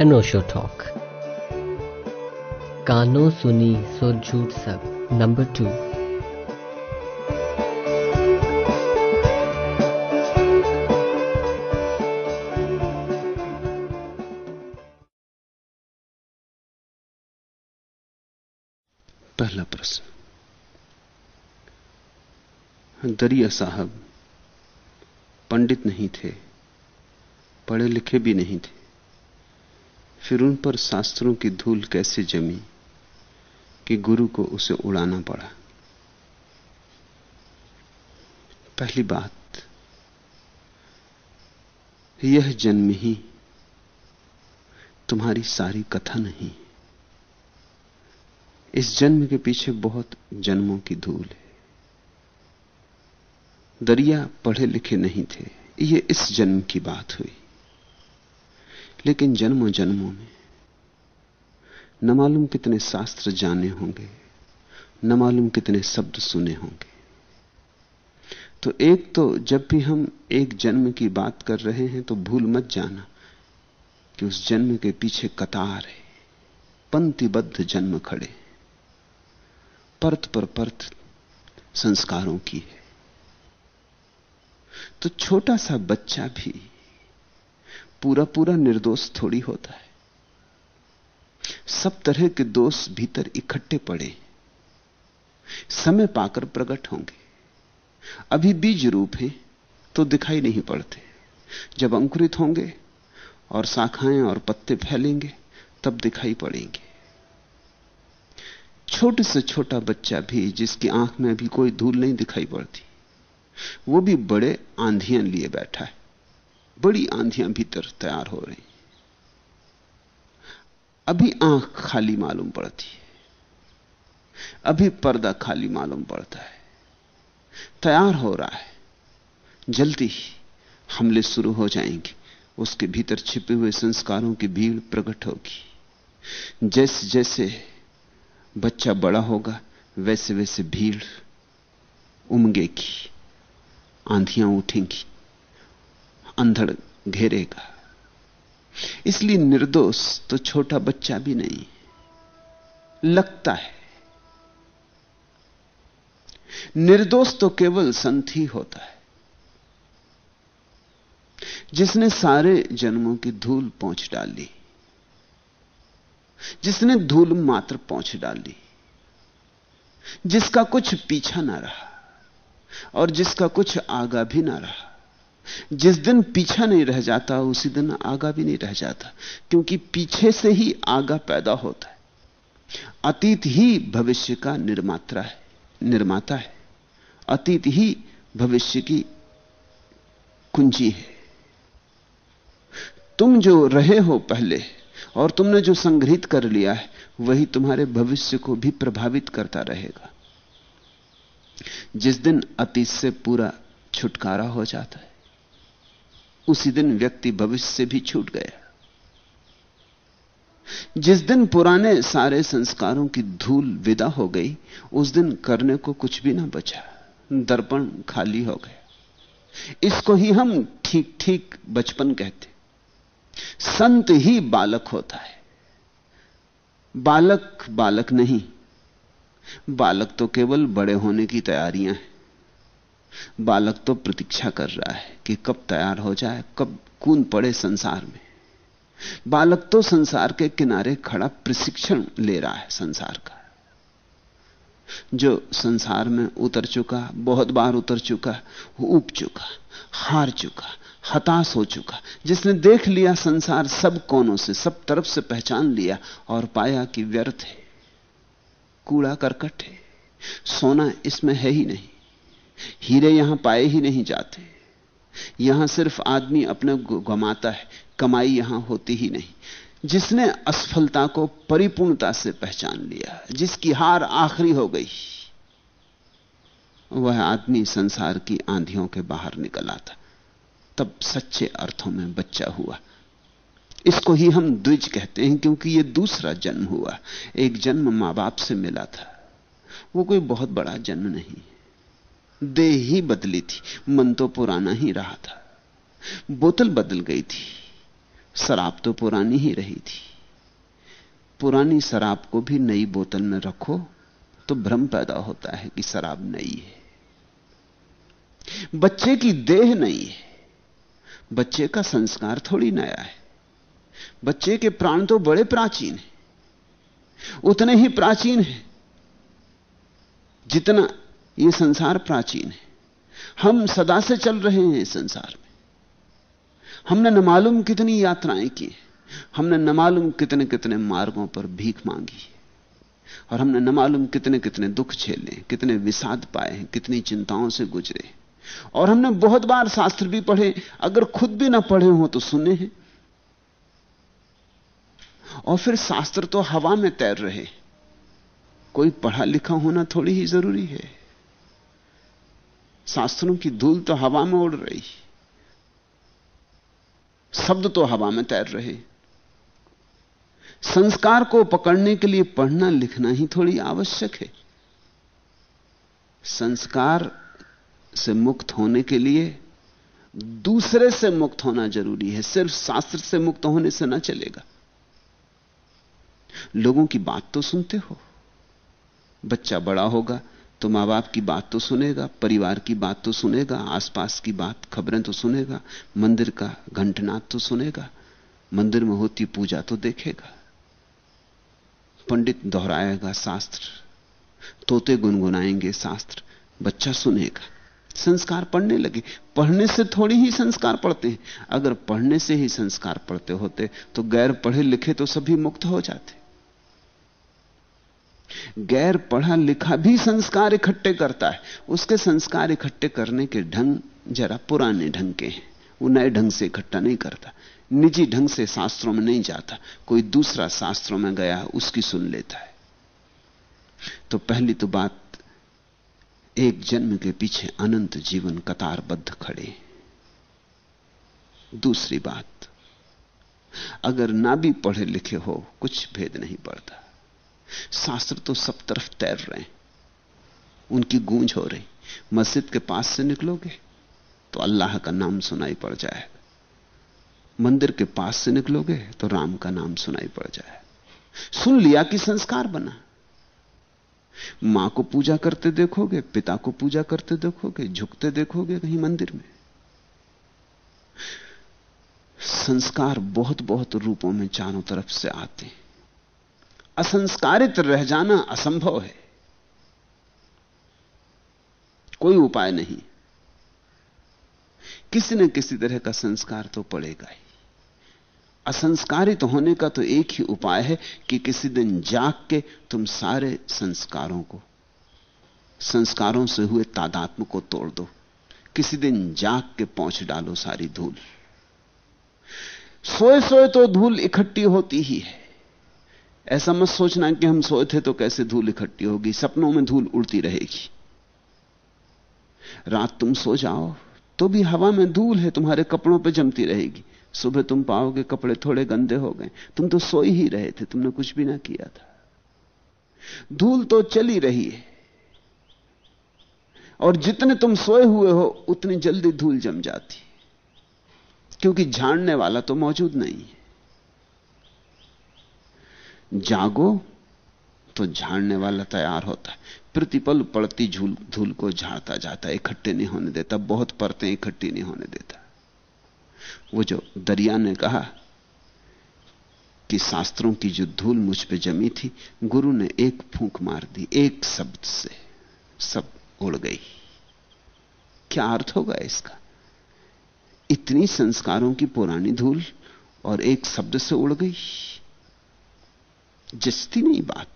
अनोशो talk कानों सुनी सो झूठ सब नंबर टू पहला प्रश्न। दरिया साहब, पंडित नहीं थे, पढ़े लिखे भी नहीं थे। फिर उन पर शास्त्रों की धूल कैसे जमी कि गुरु को उसे उड़ाना पड़ा? पहली बात, यह जन्म ही तुम्हारी सारी कथा नहीं। इस जन्म के पीछे बहुत जन्मों की धूल है। दरिया पढ़े लिखे नहीं थे। यह इस जन्म की बात हुई। लेकिन जन्मों जन्मों में न मालूम कितने शास्त्र जाने होंगे, न मालूम कितने शब्द सुने होंगे। तो एक तो जब भी हम एक जन्म की बात कर रहे हैं तो भूल मत जाना कि उस जन्म के पीछे कतार है। पंक्तिबद्ध जन्म खड़े परत पर परत संस्कारों की है। तो छोटा सा बच्चा भी पूरा पूरा निर्दोष थोड़ी होता है। सब तरह के दोष भीतर इकट्ठे पड़े। समय पाकर प्रकट होंगे। अभी बीज रूप हैं तो दिखाई नहीं पड़ते। जब अंकुरित होंगे और शाखाएँ और पत्ते फैलेंगे, तब दिखाई पड़ेंगे। छोटे से छोटा बच्चा भी, जिसकी आँख में अभी कोई धूल नहीं दिखाई पड़ती, वो भी बड़े आंधियाँ लिए बैठा है। बड़ी आंधियाँ भीतर तैयार हो रही। अभी आँख खाली मालूम पड़ती है। अभी पर्दा खाली मालूम पड़ता है। तैयार हो रहा है। जल्दी ही हमले शुरू हो जाएँगे। उसके भीतर छिपे हुए संस्कारों की भीड़ प्रकट होगी। जैसे जैसे बच्चा बड़ा होगा वैसे वैसे भीड़ उमगेगी। आंधियाँ उठेंगी। अंधड़ घेरेगा। इसलिए निर्दोष तो छोटा बच्चा भी नहीं, लगता है। निर्दोष तो केवल संत ही होता है, जिसने सारे जन्मों की धूल पहुँच डाली, जिसने धूल मात्र पहुँच डाली, जिसका कुछ पीछा ना रहा और जिसका कुछ आगा भी ना रहा। जिस दिन पीछा नहीं रह जाता, उसी दिन आगा भी नहीं रह जाता, क्योंकि पीछे से ही आगा पैदा होता है। अतीत ही भविष्य का निर्मात्रा है, निर्माता है। अतीत ही भविष्य की कुंजी है। तुम जो रहे हो पहले और तुमने जो संग्रहित कर लिया है, वही तुम्हारे भविष्य को भी प्रभावित करता रहेगा। जिस दिन अतीत से पूरा छुटकारा हो जाता है उसी दिन व्यक्ति भविष्य से भी छूट गया। जिस दिन पुराने सारे संस्कारों की धूल विदा हो गई, उस दिन करने को कुछ भी ना बचा। दर्पण खाली हो गया इसको ही हम ठीक ठीक बचपन कहते संत ही बालक होता है। बालक बालक नहीं। बालक तो केवल बड़े होने की तैयारियाँ हैं। बालक तो प्रतीक्षा कर रहा है कि कब तैयार हो जाए, कब कून पड़े संसार में। बालक तो संसार के किनारे खड़ा प्रशिक्षण ले रहा है संसार का। जो संसार में उतर चुका, बहुत बार उतर चुका, ऊब चुका, हार चुका, हताश हो चुका, जिसने देख लिया संसार सब कोनों से, सब तरफ़ से पहचान लिया और पाया कि व्यर्थ है, कूड़ा करकट है, सोना इसमें है ही नहीं। हीरे यहाँ पाए ही नहीं जाते। यहाँ सिर्फ़ आदमी अपने गमाता है, कमाई यहाँ होती ही नहीं। जिसने असफलता को परिपूर्णता से पहचान लिया, जिसकी हार आखिरी हो गई, वह आदमी संसार की आंधियों के बाहर निकल आता। तब सच्चे अर्थों में बच्चा हुआ। इसको ही हम द्विज कहते हैं, क्योंकि यह दूसरा जन्म हुआ। एक जन्म माँ बाप से मिला था। वो कोई बहुत बड़ा जन्म नहीं देह ही बदली थी, मन तो पुराना ही रहा था। बोतल बदल गई थी, शराब तो पुरानी ही रही थी। पुरानी शराब को भी नई बोतल में रखो तो भ्रम पैदा होता है कि शराब नई है। बच्चे की देह नई है, बच्चे का संस्कार थोड़ी नया है। बच्चे के प्राण तो बड़े प्राचीन हैं, उतने ही प्राचीन हैं जितना यह संसार प्राचीन है। हम सदा से चल रहे हैं इस संसार में। हमने न मालूम कितनी यात्राएँ की हमने न मालूम कितने कितने मार्गों पर भीख मांगी और हमने न मालूम कितने कितने दुख झेले कितने विषाद पाए कितनी चिंताओं से गुजरे और हमने बहुत बार शास्त्र भी पढ़े, अगर खुद भी ना पढ़े हो तो सुने हैं। और फिर शास्त्र तो हवा में तैर रहे कोई पढ़ा लिखा होना थोड़ी ही ज़रूरी है। शास्त्रों की धूल तो हवा में उड़ रही। शब्द तो हवा में तैर रहे। संस्कार को पकड़ने के लिए पढ़ना लिखना ही थोड़ी आवश्यक है। संस्कार से मुक्त होने के लिए दूसरे से मुक्त होना ज़रूरी है। सिर्फ़ शास्त्र से मुक्त होने से ना चलेगा। लोगों की बात तो सुनते हो। बच्चा बड़ा होगा तो माँ बाप की बात तो सुनेगा, परिवार की बात तो सुनेगा, आसपास की बात, खबरें तो सुनेगा, मंदिर का घंटनाद तो सुनेगा, मंदिर में होती पूजा तो देखेगा। पंडित दोहराएगा शास्त्र, तोते गुनगुनाएँगे शास्त्र, बच्चा सुनेगा। संस्कार पढ़ने लगे, पढ़ने से थोड़ी ही संस्कार पढ़ते हैं। अगर पढ़ने से ही संस्कार पढ़ते होते तो गैर पढ़े लिखे तो सभी मुक्त हो जाते। गैर पढ़ा लिखा भी संस्कार इकट्ठे करता है। उसके संस्कार इकट्ठे करने के ढंग जरा पुराने ढंग के हैं। वो नए ढंग से इकट्ठा नहीं करता। निजी ढंग से शास्त्रों में नहीं जाता। कोई दूसरा शास्त्रों में गया उसकी सुन लेता है। तो पहली तो बात, एक जन्म के पीछे अनंत जीवन कतारबद्ध खड़े दूसरी बात, अगर ना भी पढ़े लिखे हो, कुछ भेद नहीं पड़ता। शास्त्र तो सब तरफ़ तैर रहे हैं। उनकी गूंज हो रही। मस्जिद के पास से निकलोगे तो अल्लाह का नाम सुनाई पड़ जाएगा। मंदिर के पास से निकलोगे तो राम का नाम सुनाई पड़ जाए सुन लिया कि संस्कार बना। माँ को पूजा करते देखोगे, पिता को पूजा करते देखोगे, झुकते देखोगे कहीं मंदिर में। संस्कार बहुत बहुत रूपों में चारों तरफ़ से आते हैं। असंस्कारित रह जाना असंभव है। कोई उपाय नहीं। किसी न किसी तरह का संस्कार तो पड़ेगा ही। असंस्कारित होने का तो एक ही उपाय है कि किसी दिन जाग के तुम सारे संस्कारों को, संस्कारों से हुए तादात्म को तोड़ दो। किसी दिन जाग के पहुँच डालो सारी धूल। सोए सोए तो धूल इकट्ठी होती ही है। ऐसा मत सोचना कि हम सोए थे तो कैसे धूल इकट्ठी होगी, सपनों में धूल उड़ती रहेगी। रात तुम सो जाओ तो भी हवा में धूल है, तुम्हारे कपड़ों पर जमती रहेगी। सुबह तुम पाओगे कपड़े थोड़े गंदे हो गए, तुम तो सो ही रहे थे, तुमने कुछ भी ना किया था। धूल तो चली रही है, और जितने तुम सोए हुए हो, उतनी जल्दी धूल जम जाती। क्योंकि झाड़ने वाला तो मौजूद नहीं है। जागो तो झाड़ने वाला तैयार होता है। प्रतिपल पड़ती झूल, धूल को झाड़ता जाता है, इकट्ठे नहीं होने देता। बहुत परतें इकट्ठी नहीं होने देता। वो जो दरिया ने कहा कि शास्त्रों की जो धूल मुझ पे जमी थी, गुरु ने एक फूंक मार दी, एक शब्द से सब उड़ गई। क्या अर्थ होगा इसका? इतनी संस्कारों की पुरानी धूल और एक शब्द से उड़ गई। जस्ती नहीं बात,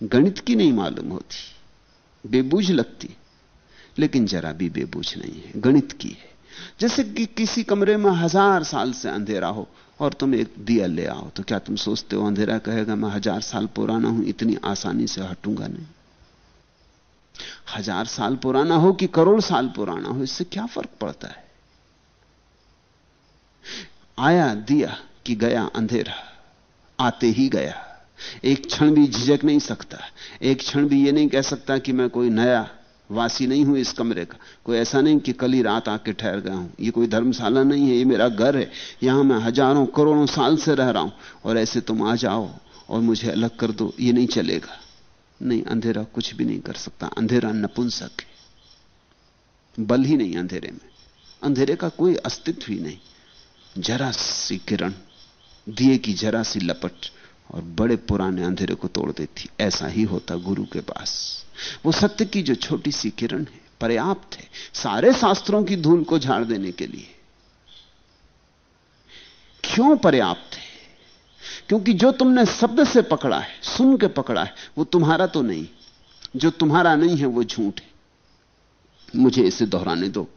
गणित की नहीं मालूम होती। बेबूझ लगती। लेकिन जरा भी बेबूझ नहीं है, गणित की है। जैसे कि किसी कमरे में हज़ार साल से अंधेरा हो और तुम एक दिया ले आओ तो क्या तुम सोचते हो अंधेरा कहेगा, मैं हज़ार साल पुराना हूँ, इतनी आसानी से हटूँगा नहीं हज़ार साल पुराना हो कि करोड़ साल पुराना हो, इससे क्या फ़र्क पड़ता है? आया दिया कि गया अंधेरा, आते ही गया। एक क्षण भी झिझक नहीं सकता। एक क्षण भी यह नहीं कह सकता कि मैं कोई नया वासी नहीं हूँ इस कमरे का। कोई ऐसा नहीं कि कल ही रात आके ठहर गया हूँ। ये कोई धर्मशाला नहीं है, ये मेरा घर है। यहाँ मैं हज़ारों, करोड़ों साल से रह रहा हूँ। और ऐसे तुम आ जाओ और मुझे अलग कर दो, ये नहीं चलेगा। नहीं, अंधेरा कुछ भी नहीं कर सकता। अंधेरा नपुंसक है। बल ही नहीं अंधेरे में। अंधेरे का कोई अस्तित्व ही नहीं। जरा सी किरण, दिए की जरा सी लपट। और बड़े पुराने अंधेरे को तोड़ देती। ऐसा ही होता गुरु के पास। वो सत्य की जो छोटी सी किरण है, पर्याप्त है, सारे शास्त्रों की धूल को झाड़ देने के लिए। क्यों पर्याप्त है? क्योंकि जो तुमने शब्द से पकड़ा है, सुन के पकड़ा है, वो तुम्हारा तो नहीं। जो तुम्हारा नहीं है, वो झूठ है। मुझे इसे दोहराने दो।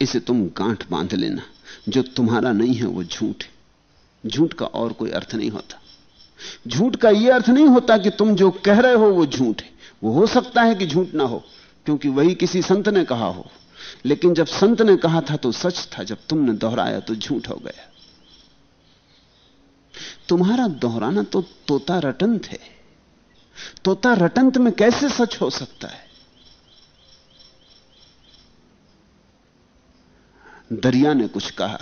इसे तुम गांठ बाँध लेना। जो तुम्हारा नहीं है, वो झूठ है। झूठ का और कोई अर्थ नहीं होता। झूठ का यह अर्थ नहीं होता कि तुम जो कह रहे हो वो झूठ है। वो हो सकता है कि झूठ ना हो, क्योंकि वही किसी संत ने कहा हो। लेकिन जब संत ने कहा था तो सच था, जब तुमने दोहराया तो झूठ हो गया। तुम्हारा दोहराना तो तोता रटंत है। तोता रटंत में कैसे सच हो सकता है? दरिया ने कुछ कहा,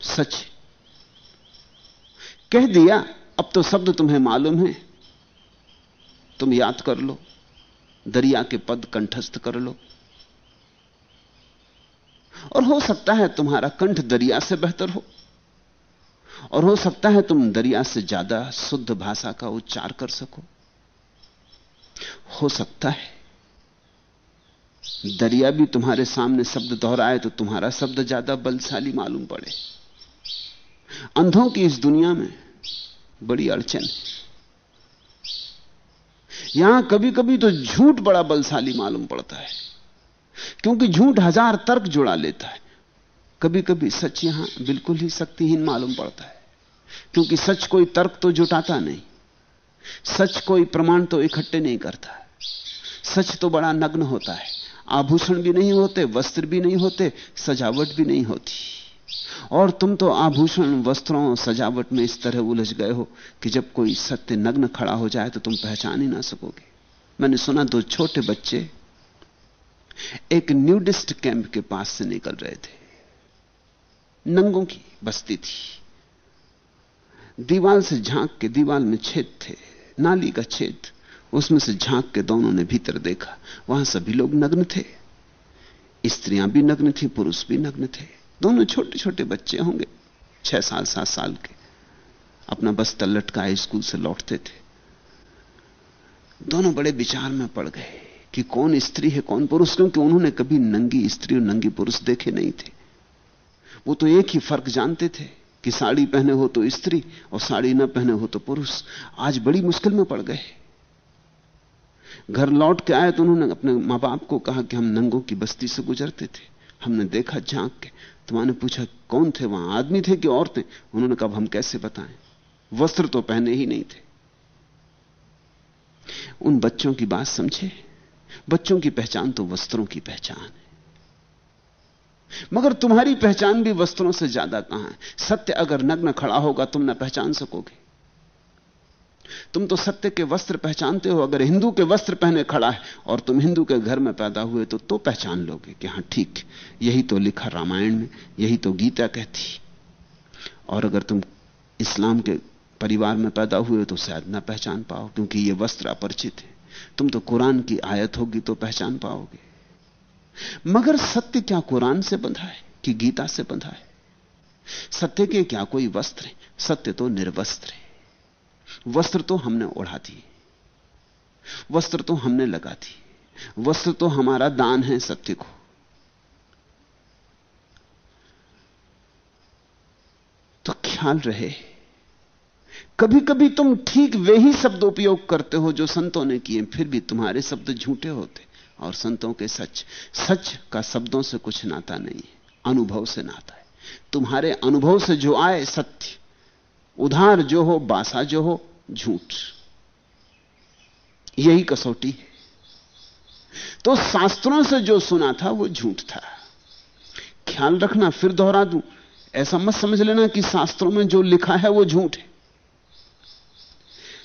सच कह दिया, अब तो शब्द तुम्हें मालूम है। तुम याद कर लो, दरिया के पद कंठस्थ कर लो। और हो सकता है तुम्हारा कंठ दरिया से बेहतर हो, और हो सकता है तुम दरिया से ज़्यादा शुद्ध भाषा का उच्चार कर सको। हो सकता है, दरिया भी तुम्हारे सामने शब्द दोहराए तो तुम्हारा शब्द ज़्यादा बलशाली मालूम पड़े। अंधों की इस दुनिया में बड़ी अड़चन यहाँ कभी कभी तो झूठ बड़ा बलशाली मालूम पड़ता है, क्योंकि झूठ हज़ार तर्क जुड़ा लेता है। कभी कभी सच यहाँ बिल्कुल ही शक्तिहीन मालूम पड़ता है, क्योंकि सच कोई तर्क तो जुटाता नहीं, सच कोई प्रमाण तो इकट्ठे नहीं करता सच तो बड़ा नग्न होता है, आभूषण भी नहीं होते, वस्त्र भी नहीं होते, सजावट भी नहीं होती। और तुम तो आभूषण वस्त्रों सजावट में इस तरह उलझ गए हो कि जब कोई सत्य नग्न खड़ा हो जाए तो तुम पहचान ही ना सकोगे। मैंने सुना दो छोटे बच्चे एक न्यूडिस्ट कैंप के पास से निकल रहे थे। नंगों की बस्ती थी। दीवाल से झाँक के दीवाल में छेद थे, नाली का छेद। उसमें से झाँक के दोनों ने भीतर देखा। वहाँ सभी लोग नग्न थे। स्त्रियाँ भी नग्न थी, पुरुष भी नग्न थे। दोनों छोटे छोटे बच्चे होंगे, छह साल, सात साल के। अपना बस्ता लटकाए स्कूल से लौटते थे। दोनों बड़े विचार में पड़ गए कि कौन स्त्री है, कौन पुरुष, क्योंकि उन्होंने कभी नंगी स्त्री और नंगी पुरुष देखे नहीं थे। वो तो एक ही फ़र्क जानते थे कि साड़ी पहने हो तो स्त्री और साड़ी ना पहने हो तो पुरुष। आज बड़ी मुश्किल में पड़ गए। घर लौट के आए तो उन्होंने अपने माँ बाप को कहा कि हम नंगों की बस्ती से गुजरते थे। हमने देखा झाँक के तुम्हारे पूछा, कौन थे वहाँ? आदमी थे कि औरतें? उन्होंने कहा हम कैसे बताएँ? वस्त्र तो पहने ही नहीं थे। उन बच्चों की बात समझे? बच्चों की पहचान तो वस्त्रों की पहचान है। मगर तुम्हारी पहचान भी वस्त्रों से ज़्यादा कहाँ है? सत्य अगर नग्न खड़ा होगा, तुम ना पहचान सकोगे। तुम तो सत्य के वस्त्र पहचानते हो, अगर हिंदू के वस्त्र पहने खड़ा है और तुम हिंदू के घर में पैदा हुए तो तो पहचान लोगे कि हाँ, ठीक, यही तो लिखा रामायण में, यही तो गीता कहती। और अगर तुम इस्लाम के परिवार में पैदा हुए तो शायद ना पहचान पाओ, क्योंकि ये वस्त्र अपरिचित है। तुम तो कुरान की आयत होगी तो पहचान पाओगे। मगर सत्य क्या कुरान से बंधा है, कि गीता से बंधा है? सत्य के क्या कोई वस्त्र है? सत्य तो निर्वस्त्र है। वस्त्र तो हमने ओढ़ा दिए वस्त्र तो हमने लगा दी, वस्त्र तो हमारा दान है सत्य को। तो ख्याल रहे कभी कभी तुम ठीक वे ही शब्द उपयोग करते हो जो संतों ने किए, फिर भी तुम्हारे शब्द झूठे होते और संतों के सच सच का शब्दों से कुछ नाता नहीं है अनुभव से नाता है। तुम्हारे अनुभव से जो आए सत्य, उधार जो हो, बासा जो हो झूठ। यही कसौटी है। तो शास्त्रों से जो सुना था, वो झूठ था। ख्याल रखना, फिर दोहरा दूँ। ऐसा मत समझ लेना कि शास्त्रों में जो लिखा है, वो झूठ है।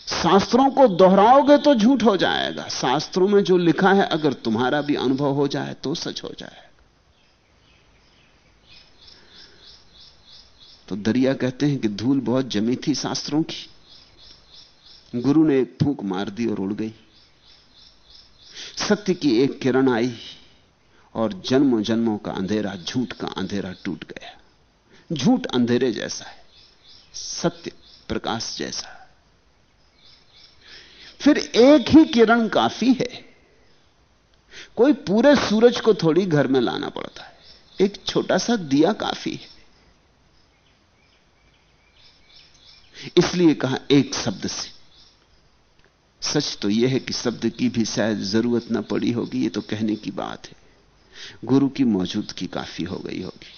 शास्त्रों को दोहराओगे तो झूठ हो जाएगा। शास्त्रों में जो लिखा है, अगर तुम्हारा भी अनुभव हो जाए तो सच हो जाए तो दरिया कहते हैं कि धूल बहुत जमी थी शास्त्रों की। गुरु ने एक फूक मार दी और उड़ गई। सत्य की एक किरण आई और जन्मों जन्मों का अंधेरा, झूठ का अंधेरा टूट गया। झूठ अंधेरे जैसा है, सत्य प्रकाश जैसा। फिर एक ही किरण काफ़ी है। कोई पूरे सूरज को थोड़ी घर में लाना पड़ता है। एक छोटा सा दिया काफ़ी है। इसलिए कहा एक शब्द से। सच तो यह है कि शब्द की भी शायद ज़रूरत ना पड़ी होगी ये तो कहने की बात है। गुरु की मौजूदगी काफ़ी हो गई होगी।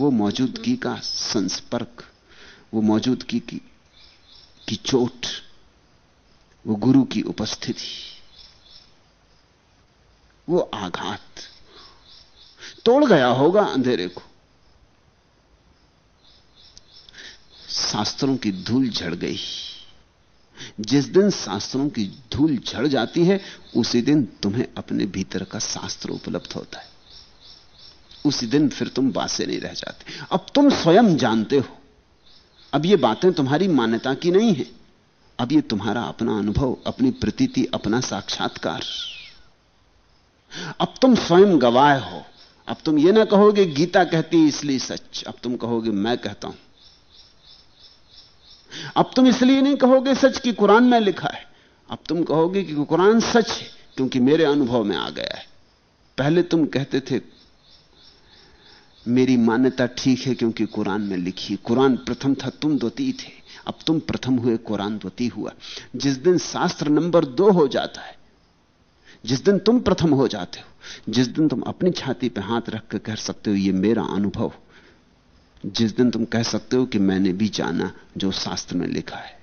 वो मौजूदगी का संस्पर्क वो मौजूदगी की, की चोट वो गुरु की उपस्थिति वो आघात तोड़ गया होगा अंधेरे को। शास्त्रों की धूल झड़ गई। जिस दिन शास्त्रों की धूल झड़ जाती है, उसी दिन तुम्हें अपने भीतर का शास्त्र उपलब्ध होता है। उसी दिन फिर तुम बासे नहीं रह जाते। अब तुम स्वयं जानते हो। अब ये बातें तुम्हारी मान्यता की नहीं है। अब ये तुम्हारा अपना अनुभव, अपनी प्रतीति, अपना साक्षात्कार। अब तुम स्वयं गवाह हो। अब तुम ये ना कहोगे, गीता कहती इसलिए सच। अब तुम कहोगे, मैं कहता हूँ। अब तुम इसलिए नहीं कहोगे सच कि कुरान में लिखा है। अब तुम कहोगे कि कुरान सच है, क्योंकि मेरे अनुभव में आ गया है। पहले तुम कहते थे, मेरी मान्यता ठीक है क्योंकि कुरान में लिखी। कुरान प्रथम था, तुम द्वितीय थे। अब तुम प्रथम हुए, कुरान द्वितीय हुआ। जिस दिन शास्त्र नंबर दो हो जाता है, जिस दिन तुम प्रथम हो जाते हो, जिस दिन तुम अपनी छाती पर हाथ रख कर कह सकते हो यह मेरा अनुभव। जिस दिन तुम कह सकते हो कि मैंने भी जाना जो शास्त्र में लिखा है।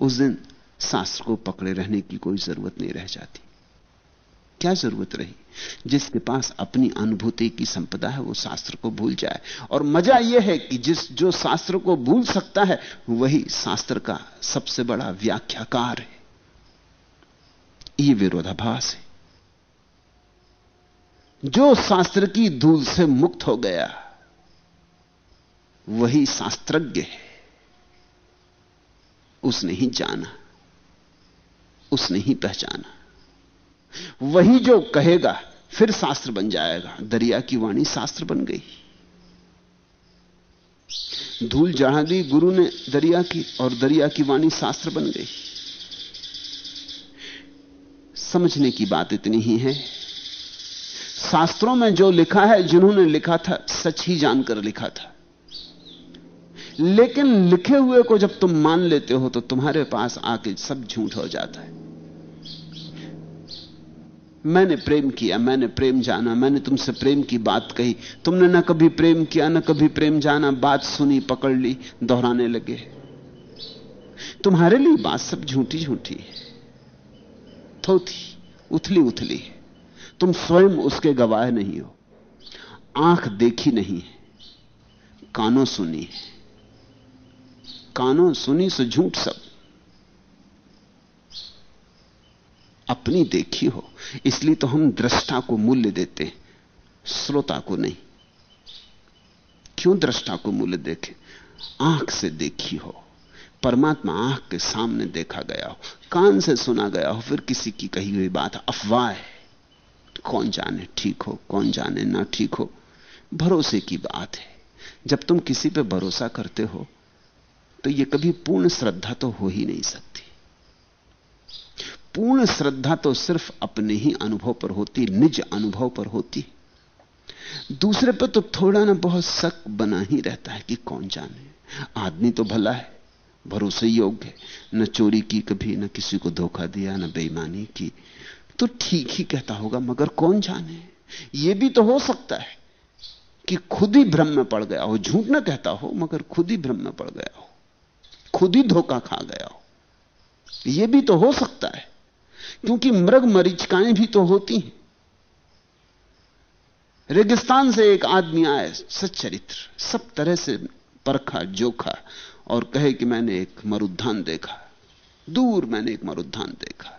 उस दिन शास्त्र को पकड़े रहने की कोई ज़रूरत नहीं रह जाती। क्या ज़रूरत रही? जिसके पास अपनी अनुभूति की संपदा है, वो शास्त्र को भूल जाए। और मज़ा यह है कि जिस, जो शास्त्र को भूल सकता है, वही शास्त्र का सबसे बड़ा व्याख्याकार है। यह विरोधाभास है। जो शास्त्र की धूल से मुक्त हो गया वही शास्त्रज्ञ है। उसने ही जाना। उसने ही पहचाना। वही जो कहेगा, फिर शास्त्र बन जाएगा। दरिया की वाणी शास्त्र बन गई। धूल जहाँ दी गुरु ने दरिया की, और दरिया की वाणी शास्त्र बन गई। समझने की बात इतनी ही है। शास्त्रों में जो लिखा है, जिन्होंने लिखा था, सच ही जानकर लिखा था। लेकिन लिखे हुए को जब तुम मान लेते हो तो तुम्हारे पास आके सब झूठ हो जाता है। मैंने प्रेम किया, मैंने प्रेम जाना, मैंने तुमसे प्रेम की बात कही। तुमने ना कभी प्रेम किया, ना कभी प्रेम जाना, बात सुनी, पकड़ ली, दोहराने लगे। तुम्हारे लिए बात सब झूठी झूठी है। थोथी, उथली उथली तुम स्वयं उसके गवाह नहीं हो। आँख देखी नहीं कानों सुनी है। कानों सुनी से झूठ सब। अपनी देखी हो, इसलिए तो हम दृष्टा को मूल्य देते श्रोता को नहीं। क्यों दृष्टा को मूल्य देखें आँख से देखी हो, परमात्मा आँख के सामने देखा गया हो, कान से सुना गया हो, फिर किसी की कही हुई बात, अफवाह है। कौन जाने ठीक हो, कौन जाने ना ठीक हो, भरोसे की बात है। जब तुम किसी पे भरोसा करते हो तो यह कभी पूर्ण श्रद्धा तो हो ही नहीं सकती। पूर्ण श्रद्धा तो सिर्फ़ अपने ही अनुभव पर होती, निज अनुभव पर होती। दूसरे पर तो थोड़ा ना बहुत शक बना ही रहता है कि कौन जाने। आदमी तो भला है, भरोसे योग्य है। न चोरी की कभी, न किसी को धोखा दिया, न बेईमानी की। तो ठीक ही कहता होगा, मगर कौन जाने? यह भी तो हो सकता है कि खुद ही भ्रम में पड़ गया हो, झूठ ना कहता हो, मगर खुद ही भ्रम में पड़ गया हो। खुद ही धोखा खा गया हो। यह भी तो हो सकता है, क्योंकि मृग मरीचिकाएँ भी तो होती हैं। रेगिस्तान से एक आदमी आए सच्चरित्र, सब तरह से परखा, जोखा, और कहे कि मैंने एक मरुद्धान देखा, दूर मैंने एक मरुद्धान देखा।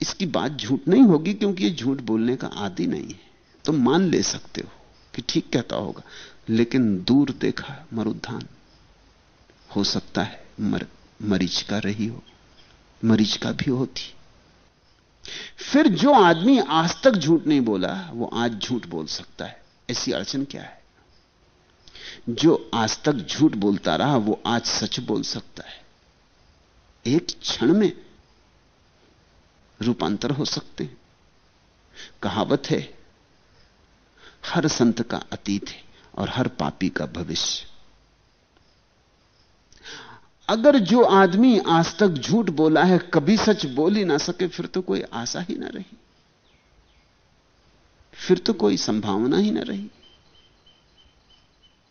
इसकी बात झूठ नहीं होगी, क्योंकि यह झूठ बोलने का आदि नहीं है। तुम तो मान ले सकते हो कि ठीक कहता होगा, लेकिन दूर देखा मरुद्धान। हो सकता है मर, मरीज़ का रही हो मरीज़ का भी होती। फिर जो आदमी आज तक झूठ नहीं बोला वो आज झूठ बोल सकता है। ऐसी अड़चन क्या है? जो आज तक झूठ बोलता रहा वो आज सच बोल सकता है। एक क्षण में रूपांतर हो सकते हैं। कहावत है हर संत का अतीत है और हर पापी का भविष्य। अगर जो आदमी आज तक झूठ बोला है, कभी सच बोल ही ना सके, फिर तो कोई आशा ही ना रही। फिर तो कोई संभावना ही ना रही।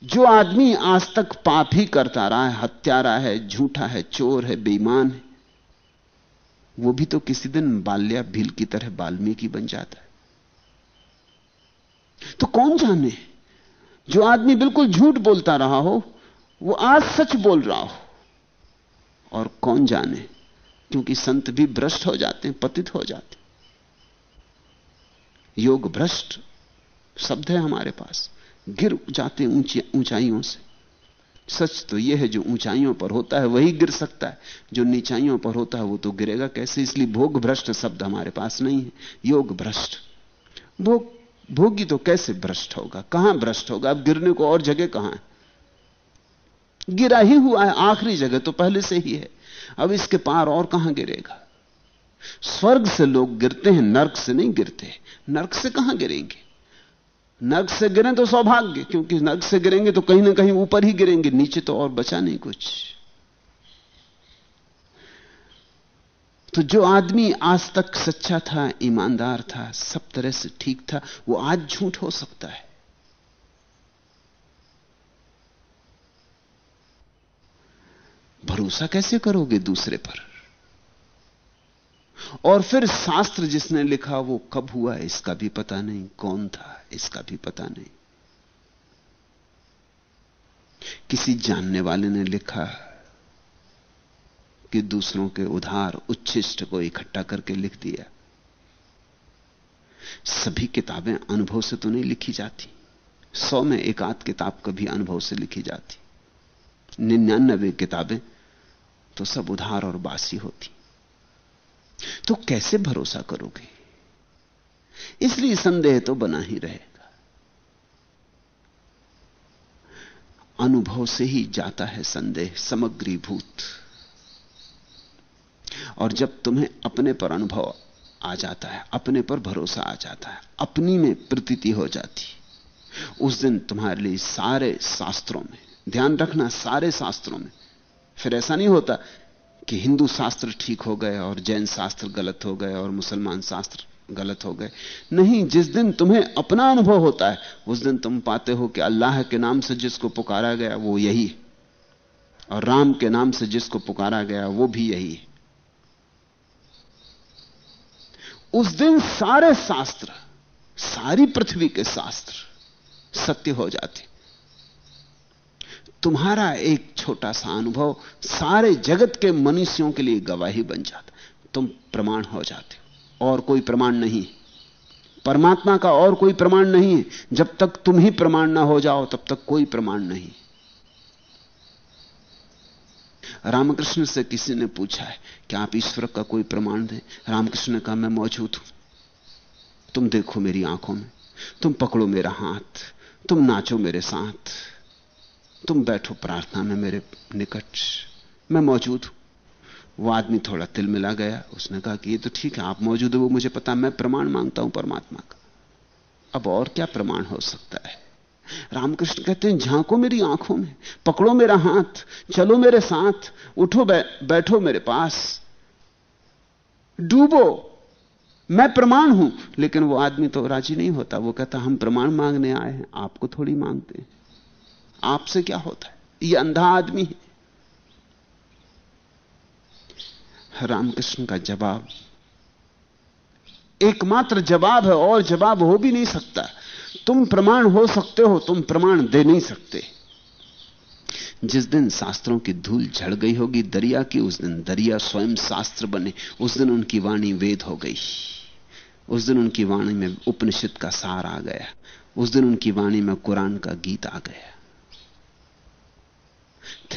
जो आदमी आज तक पाप ही करता रहा है, हत्यारा है, झूठा है, चोर है, बेईमान है, वो भी तो किसी दिन बाल्या भील की तरह बाल्मीकि बन जाता है। तो कौन जाने? जो आदमी बिल्कुल झूठ बोलता रहा हो, वो आज सच बोल रहा हो। और कौन जाने? क्योंकि संत भी भ्रष्ट हो जाते हैं, पतित हो जाते हैं। योग भ्रष्ट शब्द है हमारे पास। गिर जाते ऊंचाइयों से। सच तो यह है, जो ऊंचाइयों पर होता है, वही गिर सकता है। जो नीचाइयों पर होता है, वो तो गिरेगा कैसे? इसलिए भोग भ्रष्ट शब्द हमारे पास नहीं है। योग भ्रष्ट। भोग भोगी तो कैसे भ्रष्ट होगा? कहाँ भ्रष्ट होगा? अब गिरने को और जगह कहाँ है? गिरा ही हुआ है, आखिरी जगह तो पहले से ही है। अब इसके पार और कहाँ गिरेगा? स्वर्ग से लोग गिरते हैं, नर्क से नहीं गिरते। नर्क से कहाँ गिरेंगे? नर्क से गिरें तो सौभाग्य, क्योंकि नर्क से गिरेंगे तो कहीं ना कहीं ऊपर ही गिरेंगे, नीचे तो और बचा नहीं कुछ। तो जो आदमी आज तक सच्चा था, ईमानदार था, सब तरह से ठीक था, वो आज झूठ हो सकता है। भरोसा कैसे करोगे दूसरे पर? और फिर शास्त्र जिसने लिखा, वो कब हुआ इसका भी पता नहीं। कौन था, इसका भी पता नहीं। किसी जानने वाले ने लिखा कि दूसरों के उधार उच्छिष्ट को इकट्ठा करके लिख दिया। सभी किताबें अनुभव से तो नहीं लिखी जाती। सौ में एक आध किताब कभी अनुभव से लिखी जाती। निन्यानबे किताबें तो सब उधार और बासी होती। तो कैसे भरोसा करोगे? इसलिए संदेह तो बना ही रहेगा। अनुभव से ही जाता है संदेह समग्री भूत और जब तुम्हें अपने पर अनुभव आ जाता है, अपने पर भरोसा आ जाता है, अपनी में प्रतीति हो जाती उस दिन तुम्हारे लिए सारे शास्त्रों में, ध्यान रखना सारे शास्त्रों में फिर ऐसा नहीं होता कि हिंदू शास्त्र ठीक हो गए और जैन शास्त्र गलत हो गए और मुसलमान शास्त्र गलत हो गए। नहीं, जिस दिन तुम्हें अपना अनुभव होता है, उस दिन तुम पाते हो कि अल्लाह के नाम से जिसको पुकारा गया, वो यही है। और राम के नाम से जिसको पुकारा गया, वो भी यही है। उस दिन सारे शास्त्र, सारी पृथ्वी के शास्त्र सत्य हो जाते। तुम्हारा एक छोटा सा अनुभव सारे जगत के मनुष्यों के लिए गवाही बन जाता तुम प्रमाण हो जाते हो। और कोई प्रमाण नहीं परमात्मा का और कोई प्रमाण नहीं है। जब तक तुम ही प्रमाण ना हो जाओ, तब तक कोई प्रमाण नहीं रामकृष्ण से किसी ने पूछा है कि आप ईश्वर का कोई प्रमाण दें? रामकृष्ण ने कहा, मैं मौजूद हूँ। तुम देखो मेरी आँखों में। तुम पकड़ो मेरा हाथ। तुम नाचो मेरे साथ। तुम बैठो प्रार्थना में मेरे निकट। मैं मौजूद हूँ। वो आदमी थोड़ा तिल मिला गया। उसने कहा कि ये तो ठीक है आप मौजूद हो वो मुझे पता मैं प्रमाण माँगता हूँ परमात्मा का। अब और क्या प्रमाण हो सकता है? रामकृष्ण कहते हैं झांको मेरी आँखों में पकड़ो मेरा हाथ चलो मेरे साथ उठो बै, बैठो मेरे पास। डूबो मैं प्रमाण हूँ। लेकिन वो आदमी तो राज़ी नहीं होता। वो कहता हम प्रमाण मांगने आए हैं आपको थोड़ी मांगते हैं। आपसे क्या होता है? ये अंधा आदमी है। रामकृष्ण का जवाब, एकमात्र जवाब है, और जवाब हो भी नहीं सकता। तुम प्रमाण हो सकते हो, तुम प्रमाण दे नहीं सकते। जिस दिन शास्त्रों की धूल झड़ गई होगी, दरिया की, उस दिन दरिया स्वयं शास्त्र बने। उस दिन उनकी वाणी वेद हो गई। उस दिन उनकी वाणी में उपनिषद का सार आ गया। उस दिन उनकी वाणी में कुरान का गीत आ गया।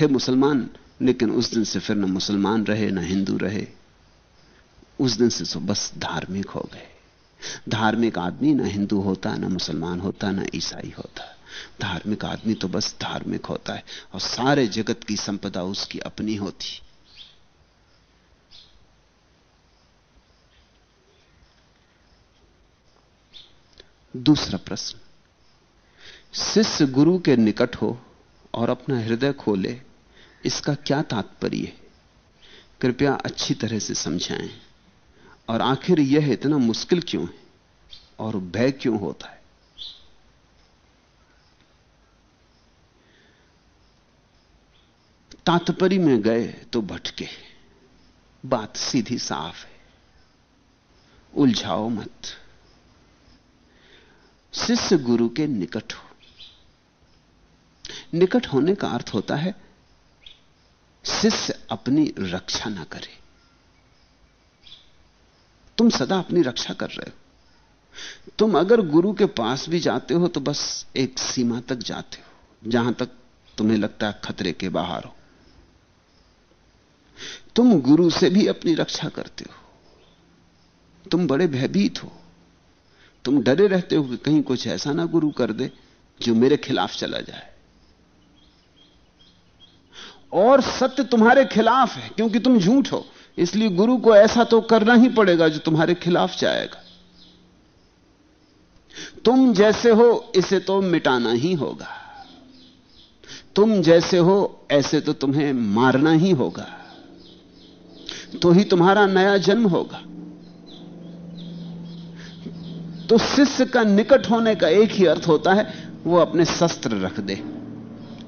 थे मुसलमान, लेकिन उस दिन से फिर न मुसलमान रहे, न हिंदू रहे। उस दिन से बस धार्मिक हो गए। धार्मिक आदमी ना हिंदू होता, ना मुसलमान होता, ना ईसाई होता। धार्मिक आदमी तो बस धार्मिक होता है, और सारे जगत की संपदा उसकी अपनी होती। दूसरा प्रश्न, शिष्य गुरु के निकट हो और अपना हृदय खोले, इसका क्या तात्पर्य है? कृपया अच्छी तरह से समझाएँ। और आखिर यह इतना मुश्किल क्यों है? और भय क्यों होता है? तात्पर्य में गए तो भटके। बात सीधी साफ़ है। उलझाओ मत। शिष्य गुरु के निकट हो। निकट होने का अर्थ होता है, शिष्य अपनी रक्षा ना करे। तुम सदा अपनी रक्षा कर रहे हो। तुम अगर गुरु के पास भी जाते हो तो बस एक सीमा तक जाते हो, जहाँ तक तुम्हें लगता है खतरे के बाहर हो। तुम गुरु से भी अपनी रक्षा करते हो। तुम बड़े भयभीत हो। तुम डरे रहते हो कि कहीं कुछ ऐसा ना गुरु कर दे जो मेरे खिलाफ चला जाए। और सत्य तुम्हारे खिलाफ है, क्योंकि तुम झूठ हो। इसलिए गुरु को ऐसा तो करना ही पड़ेगा जो तुम्हारे खिलाफ जाएगा। तुम जैसे हो, इसे तो मिटाना ही होगा। तुम जैसे हो, ऐसे तो तुम्हें मारना ही होगा। तो ही तुम्हारा नया जन्म होगा। तो शिष्य का निकट होने का एक ही अर्थ होता है, वो अपने शस्त्र रख दे।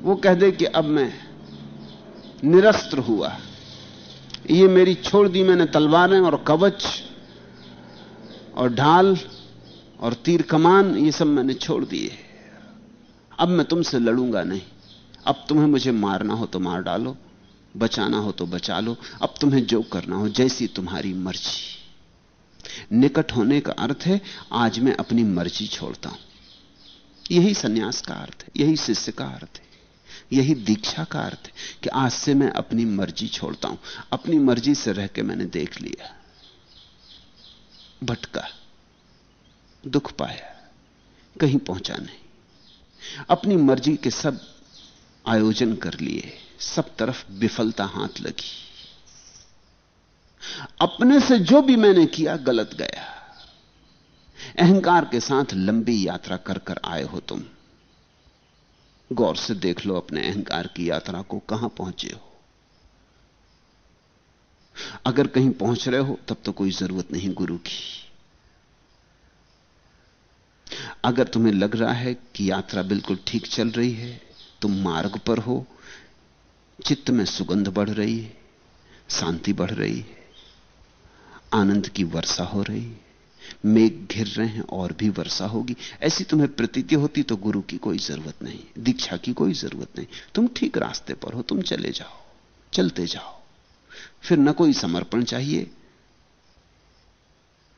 वो कह दे कि अब मैं निरस्त्र हुआ। ये मेरी छोड़ दी मैंने तलवारें और कवच और ढाल और तीर कमान, ये सब मैंने छोड़ दिए। अब मैं तुमसे लड़ूँगा नहीं। अब तुम्हें मुझे मारना हो तो मार डालो, बचाना हो तो बचा लो। अब तुम्हें जो करना हो, जैसी तुम्हारी मर्ज़ी। निकट होने का अर्थ है, आज मैं अपनी मर्ज़ी छोड़ता हूँ। यही सन्यास का अर्थ है, यही शिष्य का अर्थ है। यही दीक्षा का अर्थ है कि आज से मैं अपनी मर्ज़ी छोड़ता हूँ। अपनी मर्ज़ी से रह के मैंने देख लिया। भटका। दुख पाया। कहीं पहुँचा नहीं। अपनी मर्ज़ी के सब आयोजन कर लिए। सब तरफ़ विफलता हाथ लगी। अपने से जो भी मैंने किया, गलत गया। अहंकार के साथ लंबी यात्रा कर कर आए हो तुम। गौर से देख लो अपने अहंकार की यात्रा को कहाँ पहुँचे हो। अगर कहीं पहुँच रहे हो, तब तो कोई ज़रूरत नहीं गुरु की। अगर तुम्हें लग रहा है कि यात्रा बिल्कुल ठीक चल रही है, तुम मार्ग पर हो, चित्त में सुगंध बढ़ रही है, शांति बढ़ रही है, आनंद की वर्षा हो रही है। मेघ घिर रहे हैं और भी वर्षा होगी। ऐसी तुम्हें प्रतीति होती तो गुरु की कोई ज़रूरत नहीं, दीक्षा की कोई ज़रूरत नहीं। तुम ठीक रास्ते पर हो, तुम चले जाओ, चलते जाओ। फिर न कोई समर्पण चाहिए,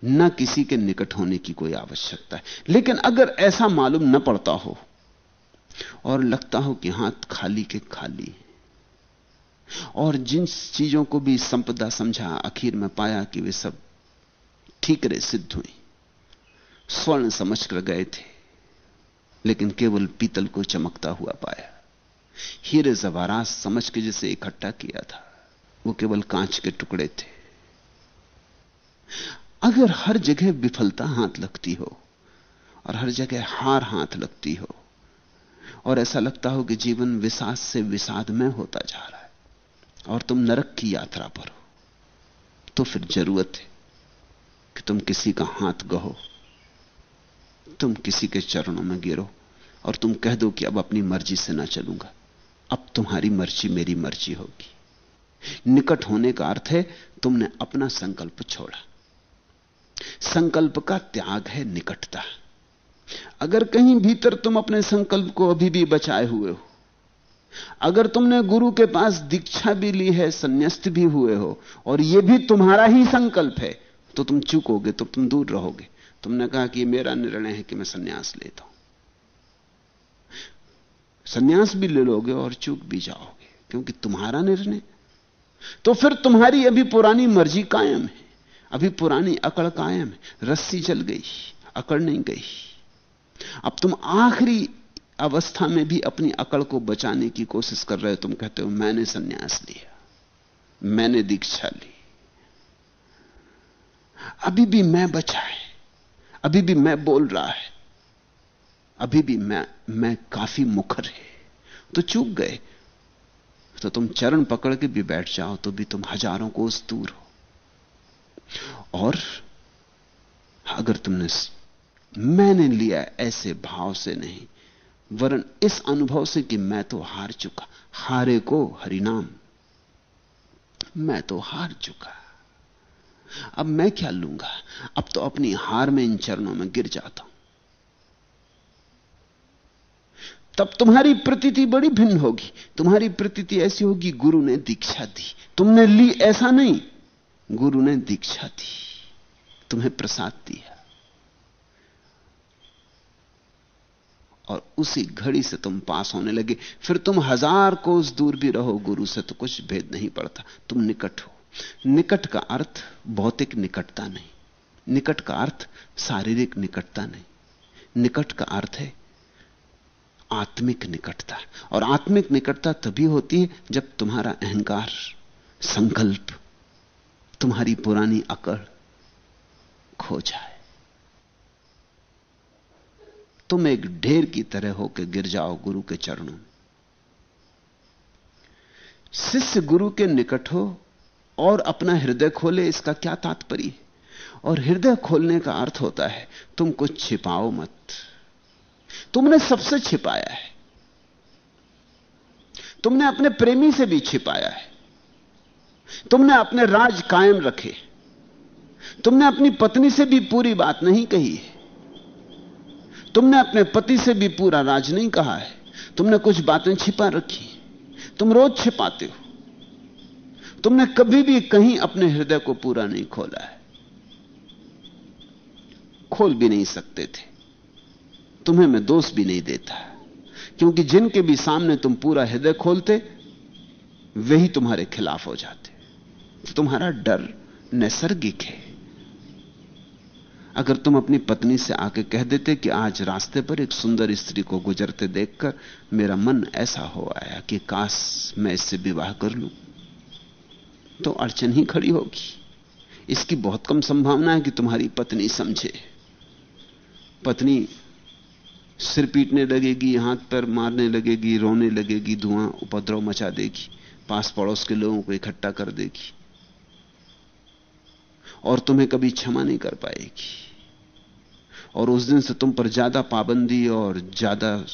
न किसी के निकट होने की कोई आवश्यकता है। लेकिन अगर ऐसा मालूम न पड़ता हो और लगता हो कि हाथ खाली के खाली और जिन चीज़ों को भी संपदा समझा आखिर में पाया कि वे सब ठीकरे सिद्ध हुई। स्वर्ण समझ कर गए थे, लेकिन केवल पीतल को चमकता हुआ पाया। हीरे जवारात समझ के जिसे इकट्ठा किया था, वो केवल कांच के टुकड़े थे। अगर हर जगह विफलता हाथ लगती हो, और हर जगह हार हाथ लगती हो, और ऐसा लगता हो कि जीवन विषाद से विषाद में होता जा रहा है, और तुम नरक की यात्रा पर हो तो फिर ज़रूरत है। कि तुम किसी का हाथ गहो, तुम किसी के चरणों में गिरो, और तुम कह दो कि अब अपनी मर्ज़ी से ना चलूँगा। अब तुम्हारी मर्ज़ी मेरी मर्ज़ी होगी। निकट होने का अर्थ है, तुमने अपना संकल्प छोड़ा। संकल्प का त्याग है निकटता। अगर कहीं भीतर तुम अपने संकल्प को अभी भी बचाए हुए हो, अगर तुमने गुरु के पास दीक्षा भी ली है, संन्यास्त भी हुए हो, और यह भी तुम्हारा ही संकल्प है तो तुम चूकोगे तो तुम दूर रहोगे। तुमने कहा कि मेरा निर्णय है कि मैं सन्यास लेता हूँ। सन्यास भी ले लोगे और चूक भी जाओगे, क्योंकि तुम्हारा निर्णय। तो फिर तुम्हारी अभी पुरानी मर्ज़ी कायम है। अभी पुरानी अकड़ कायम है। रस्सी चल गई, अकड़ नहीं गई। अब तुम आखिरी अवस्था में भी अपनी अकड़ को बचाने की कोशिश कर रहे हो। तुम कहते हो, मैंने सन्यास लिया, मैंने दीक्षा ली। अभी भी मैं बचा है। अभी भी मैं बोल रहा है। अभी भी मैं मैं काफ़ी मुखर है। तो चूक गए। तो तुम चरण पकड़ के भी बैठ जाओ तो भी तुम हज़ारों को उस दूर हो। और अगर तुमने मैंने लिया ऐसे भाव से नहीं, वरन इस अनुभव से कि मैं तो हार चुका। हारे को हरिनाम। मैं तो हार चुका। अब मैं क्या लूँगा? अब तो अपनी हार में इन चरणों में गिर जाता हूँ। तब तुम्हारी प्रतीति बड़ी भिन्न होगी। तुम्हारी प्रतीति ऐसी होगी, गुरु ने दीक्षा दी। तुमने ली, ऐसा नहीं। गुरु ने दीक्षा दी। तुम्हें प्रसाद दिया। और उसी घड़ी से तुम पास होने लगे। फिर तुम हज़ार कोस दूर भी रहो, गुरु से तो कुछ भेद नहीं पड़ता। तुम निकट हो। निकट का अर्थ भौतिक निकटता नहीं। निकट का अर्थ शारीरिक निकटता नहीं। निकट का अर्थ है आत्मिक निकटता। और आत्मिक निकटता तभी होती है जब तुम्हारा अहंकार, संकल्प, तुम्हारी पुरानी अकड़ खो जाए। तुम एक ढेर की तरह होकर गिर जाओ गुरु के चरणों में। शिष्य गुरु के निकट हो और अपना हृदय खोले, इसका क्या तात्पर्य? और हृदय खोलने का अर्थ होता है तुम कुछ छिपाओ मत। तुमने सबसे छिपाया है। तुमने अपने प्रेमी से भी छिपाया है। तुमने अपने राज कायम रखे। तुमने अपनी पत्नी से भी पूरी बात नहीं कही है। तुमने अपने पति से भी पूरा राज नहीं कहा है। तुमने कुछ बातें छिपा रखी तुम रोज छिपाते हो। तुमने कभी भी कहीं अपने हृदय को पूरा नहीं खोला है। खोल भी नहीं सकते थे। तुम्हें मैं दोष भी नहीं देता। क्योंकि जिनके भी सामने तुम पूरा हृदय खोलते वही तुम्हारे खिलाफ हो जाते। तुम्हारा डर नैसर्गिक है। अगर तुम अपनी पत्नी से आके कह देते कि आज रास्ते पर एक सुंदर स्त्री को गुजरते देखकर मेरा मन ऐसा हो आया कि काश मैं इससे विवाह कर लूँ। तो अड़चन ही खड़ी होगी। इसकी बहुत कम संभावना है कि तुम्हारी पत्नी समझे। पत्नी सिर पीटने लगेगी, हाथ पर मारने लगेगी, रोने लगेगी, धुआँ, उपद्रव मचा देगी पास पड़ोस के लोगों को इकट्ठा कर देगी। और तुम्हें कभी क्षमा नहीं कर पाएगी। और उस दिन से तुम पर ज़्यादा पाबंदी और ज़्यादा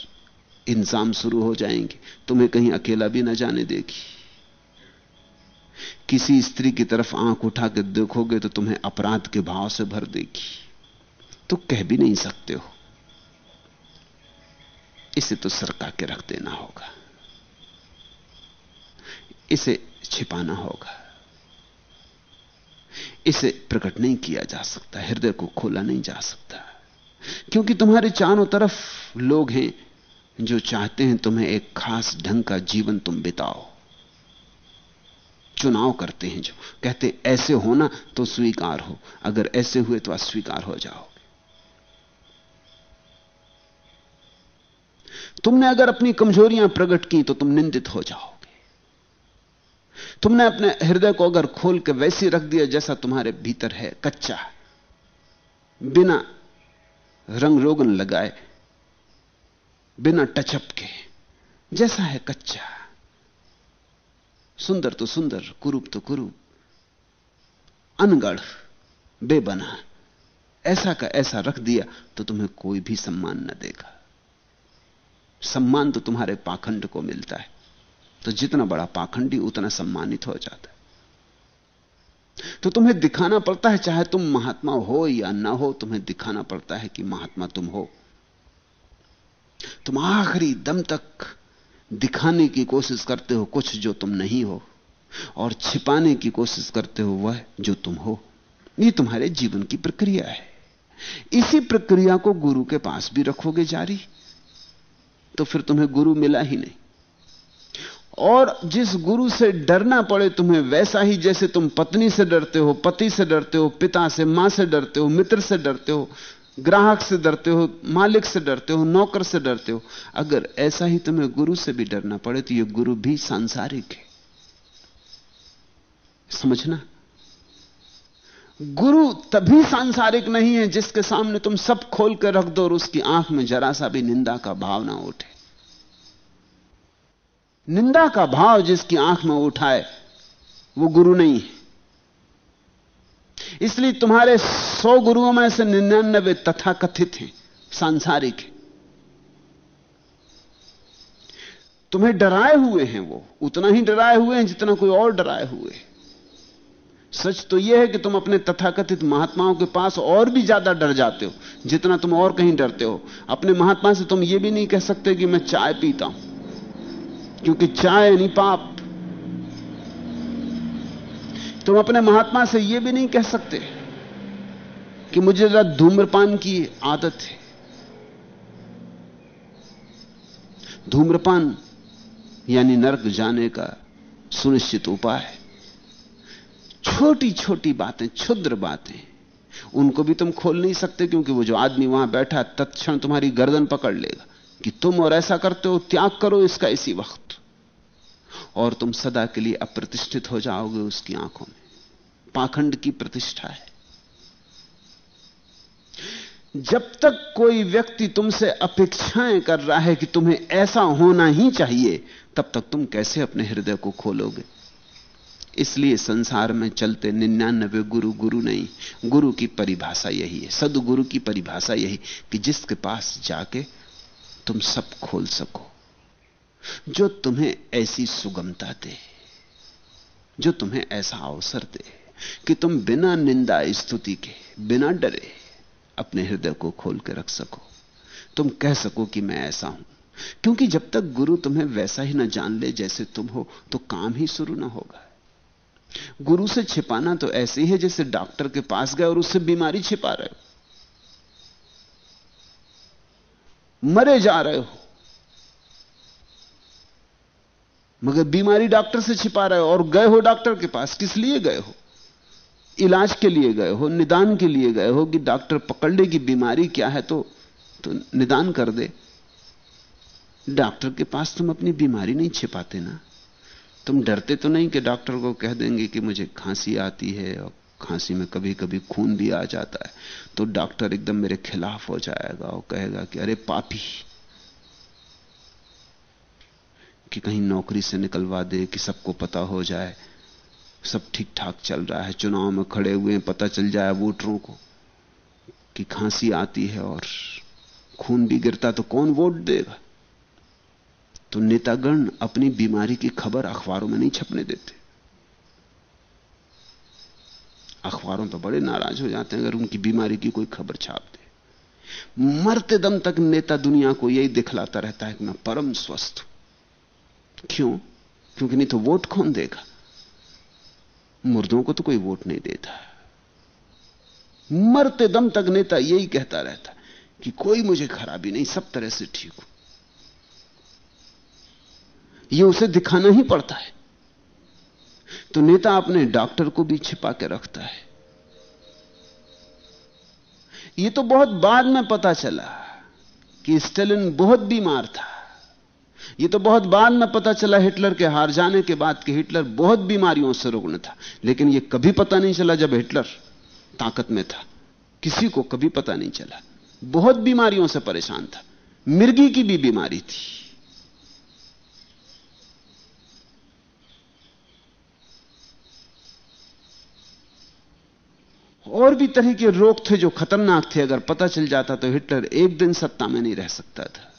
इंजाम शुरू हो जाएँगे। तुम्हें कहीं अकेला भी ना जाने देगी। किसी स्त्री की तरफ़ आँख उठा के देखोगे तो तुम्हें अपराध के भाव से भर देगी। तो कह भी नहीं सकते हो। इसे तो सरका के रख देना होगा। इसे छिपाना होगा। इसे प्रकट नहीं किया जा सकता, हृदय को खोला नहीं जा सकता। क्योंकि तुम्हारे चारों तरफ़ लोग हैं जो चाहते हैं तुम्हें एक खास ढंग का जीवन तुम बिताओ। चुनाव करते हैं जो कहते, ऐसे होना तो स्वीकार हो। अगर ऐसे हुए तो अस्वीकार हो जाओगे तुमने अगर अपनी कमजोरियाँ प्रकट की तो तुम निंदित हो जाओगे। तुमने अपने हृदय को अगर खोल के वैसी रख दिया जैसा तुम्हारे भीतर है, कच्चा, बिना रंग रोगन लगाए, बिना टचअप के, जैसा है कच्चा। सुंदर तो सुंदर, कुरूप तो कुरूप। अनगढ़, बेबना, ऐसा का ऐसा रख दिया तो तुम्हें कोई भी सम्मान न देगा। सम्मान तो तुम्हारे पाखंड को मिलता है। तो जितना बड़ा पाखंडी, उतना सम्मानित हो जाता है। तो तुम्हें दिखाना पड़ता है चाहे तुम महात्मा हो या ना हो, तुम्हें दिखाना पड़ता है कि महात्मा तुम हो। तुम आखिरी दम तक दिखाने की कोशिश करते हो कुछ जो तुम नहीं हो, और छिपाने की कोशिश करते हो वह जो तुम हो। यह तुम्हारे जीवन की प्रक्रिया है। इसी प्रक्रिया को गुरु के पास भी रखोगे जारी तो फिर तुम्हें गुरु मिला ही नहीं। और जिस गुरु से डरना पड़े तुम्हें, वैसा ही जैसे तुम पत्नी से डरते हो, पति से डरते हो, पिता से, माँ से डरते हो, मित्र से डरते हो ग्राहक से डरते हो, मालिक से डरते हो, नौकर से डरते हो, अगर ऐसा ही तुम्हें गुरु से भी डरना पड़े तो यह गुरु भी सांसारिक है। समझना? गुरु तभी सांसारिक नहीं है जिसके सामने तुम सब खोल कर रख दो और उसकी आँख में जरा सा भी निंदा का भाव ना उठे। निंदा का भाव जिसकी आँख में उठाए, वो गुरु नहीं है। इसलिए तुम्हारे सौ गुरुओं में से निन्यानबे तथाकथित हैं, सांसारिक तुम्हें डराए हुए हैं वो, उतना ही डराए हुए हैं जितना कोई और डराए हुए है। सच तो यह है कि तुम अपने तथाकथित महात्माओं के पास और भी ज़्यादा डर जाते हो, जितना तुम और कहीं डरते हो। अपने महात्मा से तुम यह भी नहीं कह सकते कि मैं चाय पीता हूँ, क्योंकि चाय नहीं पाप। तुम अपने महात्मा से यह भी नहीं कह सकते कि मुझे जरा धूम्रपान की आदत है। धूम्रपान यानी नरक जाने का सुनिश्चित उपाय है। छोटी छोटी बातें, क्षुद्र बातें, उनको भी तुम खोल नहीं सकते क्योंकि वो जो आदमी वहाँ बैठा तत्क्षण तुम्हारी गर्दन पकड़ लेगा कि तुम और ऐसा करते हो, त्याग करो इसका इसी वक्त। और तुम सदा के लिए अप्रतिष्ठित हो जाओगे उसकी आँखों में। पाखंड की प्रतिष्ठा है। जब तक कोई व्यक्ति तुमसे अपेक्षाएँ कर रहा है कि तुम्हें ऐसा होना ही चाहिए, तब तक तुम कैसे अपने हृदय को खोलोगे? इसलिए संसार में चलते निन्यानबे गुरु गुरु नहीं, गुरु की परिभाषा यही है। सदगुरु की परिभाषा यही कि जिसके पास जाके तुम सब खोल सको। जो तुम्हें ऐसी सुगमता दे, जो तुम्हें ऐसा अवसर दे कि तुम बिना निंदा स्तुति के, बिना डरे अपने हृदय को खोल के रख सको। तुम कह सको कि मैं ऐसा हूँ। क्योंकि जब तक गुरु तुम्हें वैसा ही ना जान ले जैसे तुम हो तो काम ही शुरू ना होगा। गुरु से छिपाना तो ऐसे ही है जैसे डॉक्टर के पास गए और उससे बीमारी छिपा रहे हो। मरे जा रहे हो। मगर बीमारी डॉक्टर से छिपा रहे हो और गए हो डॉक्टर के पास, किस लिए गए हो? इलाज के लिए गए हो, निदान के लिए गए हो कि डॉक्टर पकड़ ले कि बीमारी क्या है तो तो निदान कर दे। डॉक्टर के पास तुम अपनी बीमारी नहीं छिपाते ना। तुम डरते तो नहीं कि डॉक्टर को कह देंगे कि मुझे खांसी आती है और खांसी में कभी कभी खून भी आ जाता है। तो डॉक्टर एकदम मेरे खिलाफ हो जाएगा और कहेगा कि अरे पापी कि कहीं नौकरी से निकलवा दे, कि सबको पता हो जाए। सब ठीक ठाक चल रहा है, चुनाव में खड़े हुए पता चल जाए वोटरों को कि खांसी आती है और खून भी गिरता तो कौन वोट देगा? तो नेतागण अपनी बीमारी की खबर अखबारों में नहीं छपने देते। अखबारों पर बड़े नाराज़ हो जाते हैं अगर उनकी बीमारी की कोई खबर छाप दे। मरते दम तक नेता दुनिया को यही दिखलाता रहता है कि मैं परम स्वस्थ हूँ। क्यों? क्योंकि नहीं तो वोट कौन देगा? मुर्दों को तो कोई वोट नहीं देता। मरते दम तक नेता यही कहता रहता कि कोई मुझे खराबी नहीं, सब तरह से ठीक हूँ। यह उसे दिखाना ही पड़ता है। तो नेता अपने डॉक्टर को भी छिपा के रखता है। यह तो बहुत बाद में पता चला कि स्टेलिन बहुत बीमार था। यह तो बहुत बाद में पता चला हिटलर के हार जाने के बाद कि हिटलर बहुत बीमारियों से रुग्ण था। लेकिन यह कभी पता नहीं चला जब हिटलर ताकत में था। किसी को कभी पता नहीं चला। बहुत बीमारियों से परेशान था। मिर्गी की भी बीमारी थी। और भी तरह के रोग थे जो खतरनाक थे। अगर पता चल जाता तो हिटलर एक दिन सत्ता में नहीं रह सकता था।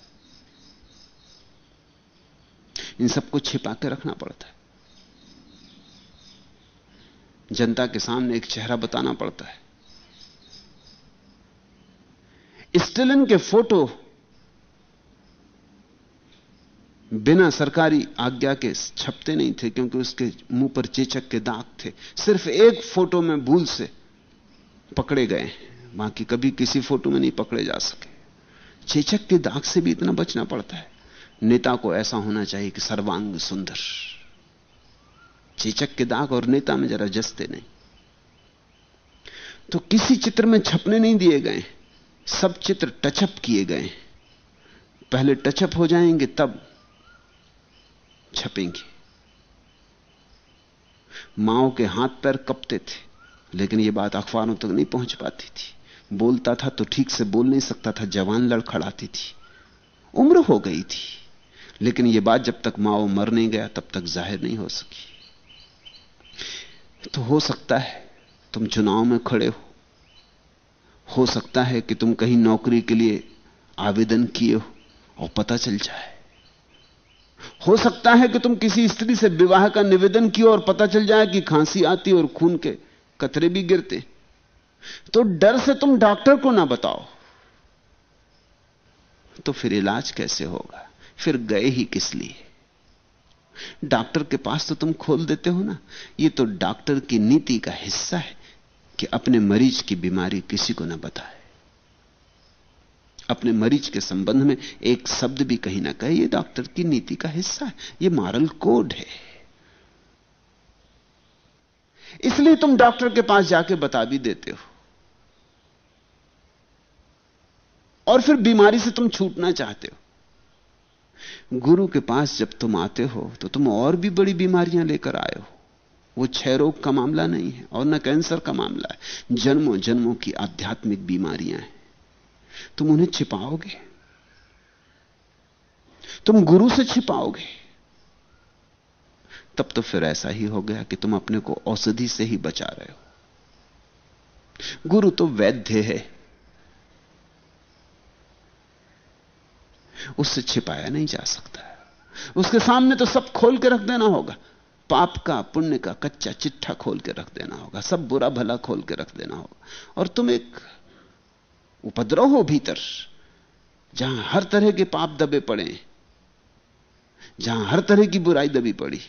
इन सबको छिपा के रखना पड़ता है। जनता के सामने एक चेहरा बताना पड़ता है। स्टेलिन के फ़ोटो बिना सरकारी आज्ञा के छपते नहीं थे, क्योंकि उसके मुँह पर चेचक के दाग थे। सिर्फ़ एक फ़ोटो में भूल से पकड़े गए बाकी कभी किसी फ़ोटो में नहीं पकड़े जा सके। चेचक के दाग से भी इतना बचना पड़ता है। नेता को ऐसा होना चाहिए कि सर्वांग सुंदर। चेचक के दाग और नेता में जरा जसते नहीं। तो किसी चित्र में छपने नहीं दिए गए। सब चित्र टचअप किए गए। पहले टचअप हो जाएँगे, तब छपेंगे। माओ के हाथ पैर कपते थे, लेकिन यह बात अखबारों तक नहीं पहुँच पाती थी। बोलता था तो ठीक से बोल नहीं सकता था, जवान लड़खड़ाती थी। उम्र हो गई थी। लेकिन यह बात जब तक माओ मर नहीं गया, तब तक ज़ाहिर नहीं हो सकी। तो हो सकता है तुम चुनाव में खड़े हो। हो सकता है कि तुम कहीं नौकरी के लिए आवेदन किए हो और पता चल जाए। हो सकता है कि तुम किसी स्त्री से विवाह का निवेदन किए और पता चल जाए कि खांसी आती और खून के कतरे भी गिरते। तो डर से तुम डॉक्टर को ना बताओ। तो फिर इलाज कैसे होगा? फिर गए ही किस लिए? डॉक्टर के पास तो तुम खोल देते हो ना। ये तो डॉक्टर की नीति का हिस्सा है कि अपने मरीज़ की बीमारी किसी को ना बताए। अपने मरीज़ के संबंध में एक शब्द भी कहीं ना कहे, ये डॉक्टर की नीति का हिस्सा है। ये मॉरल कोड है। इसलिए तुम डॉक्टर के पास जाके बता भी देते हो। और फिर बीमारी से तुम छूटना चाहते हो। गुरु के पास जब तुम आते हो तो तुम और भी बड़ी बीमारियाँ लेकर आए हो। वो क्षय रोग का मामला नहीं है, और न कैंसर का मामला है। जन्मों जन्मों की आध्यात्मिक बीमारियाँ हैं। तुम उन्हें छिपाओगे? तुम गुरु से छिपाओगे? तब तो फिर ऐसा ही हो गया कि तुम अपने को औषधि से ही बचा रहे हो। गुरु तो वैद्य है। उससे छिपाया नहीं जा सकता उसके सामने तो सब खोल के रख देना होगा। पाप का, पुण्य का कच्चा चिट्ठा खोल के रख देना होगा। सब बुरा भला खोल के रख देना होगा। और तुम एक उपद्रव हो भीतर, जहाँ हर तरह के पाप दबे पड़े जहाँ हर तरह की बुराई दबी पड़ी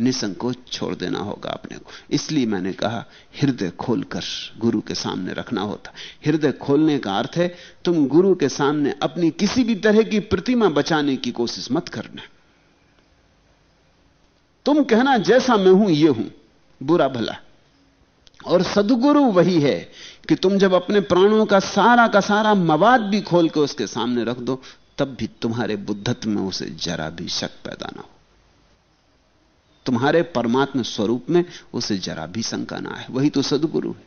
निसंकोच छोड़ देना होगा अपने को। इसलिए मैंने कहा, हृदय खोलकर गुरु के सामने रखना होता। हृदय खोलने का अर्थ है, तुम गुरु के सामने अपनी किसी भी तरह की प्रतिमा बचाने की कोशिश मत करना। तुम कहना, जैसा मैं हूँ, ये हूँ, बुरा भला। और सदगुरु वही है कि तुम जब अपने प्राणों का सारा का सारा मवाद भी खोल के उसके सामने रख दो, तब भी तुम्हारे बुद्धत्व में उसे जरा भी शक पैदा ना हो। तुम्हारे परमात्मा स्वरूप में उसे जरा भी शंका ना है वही तो सदगुरु है।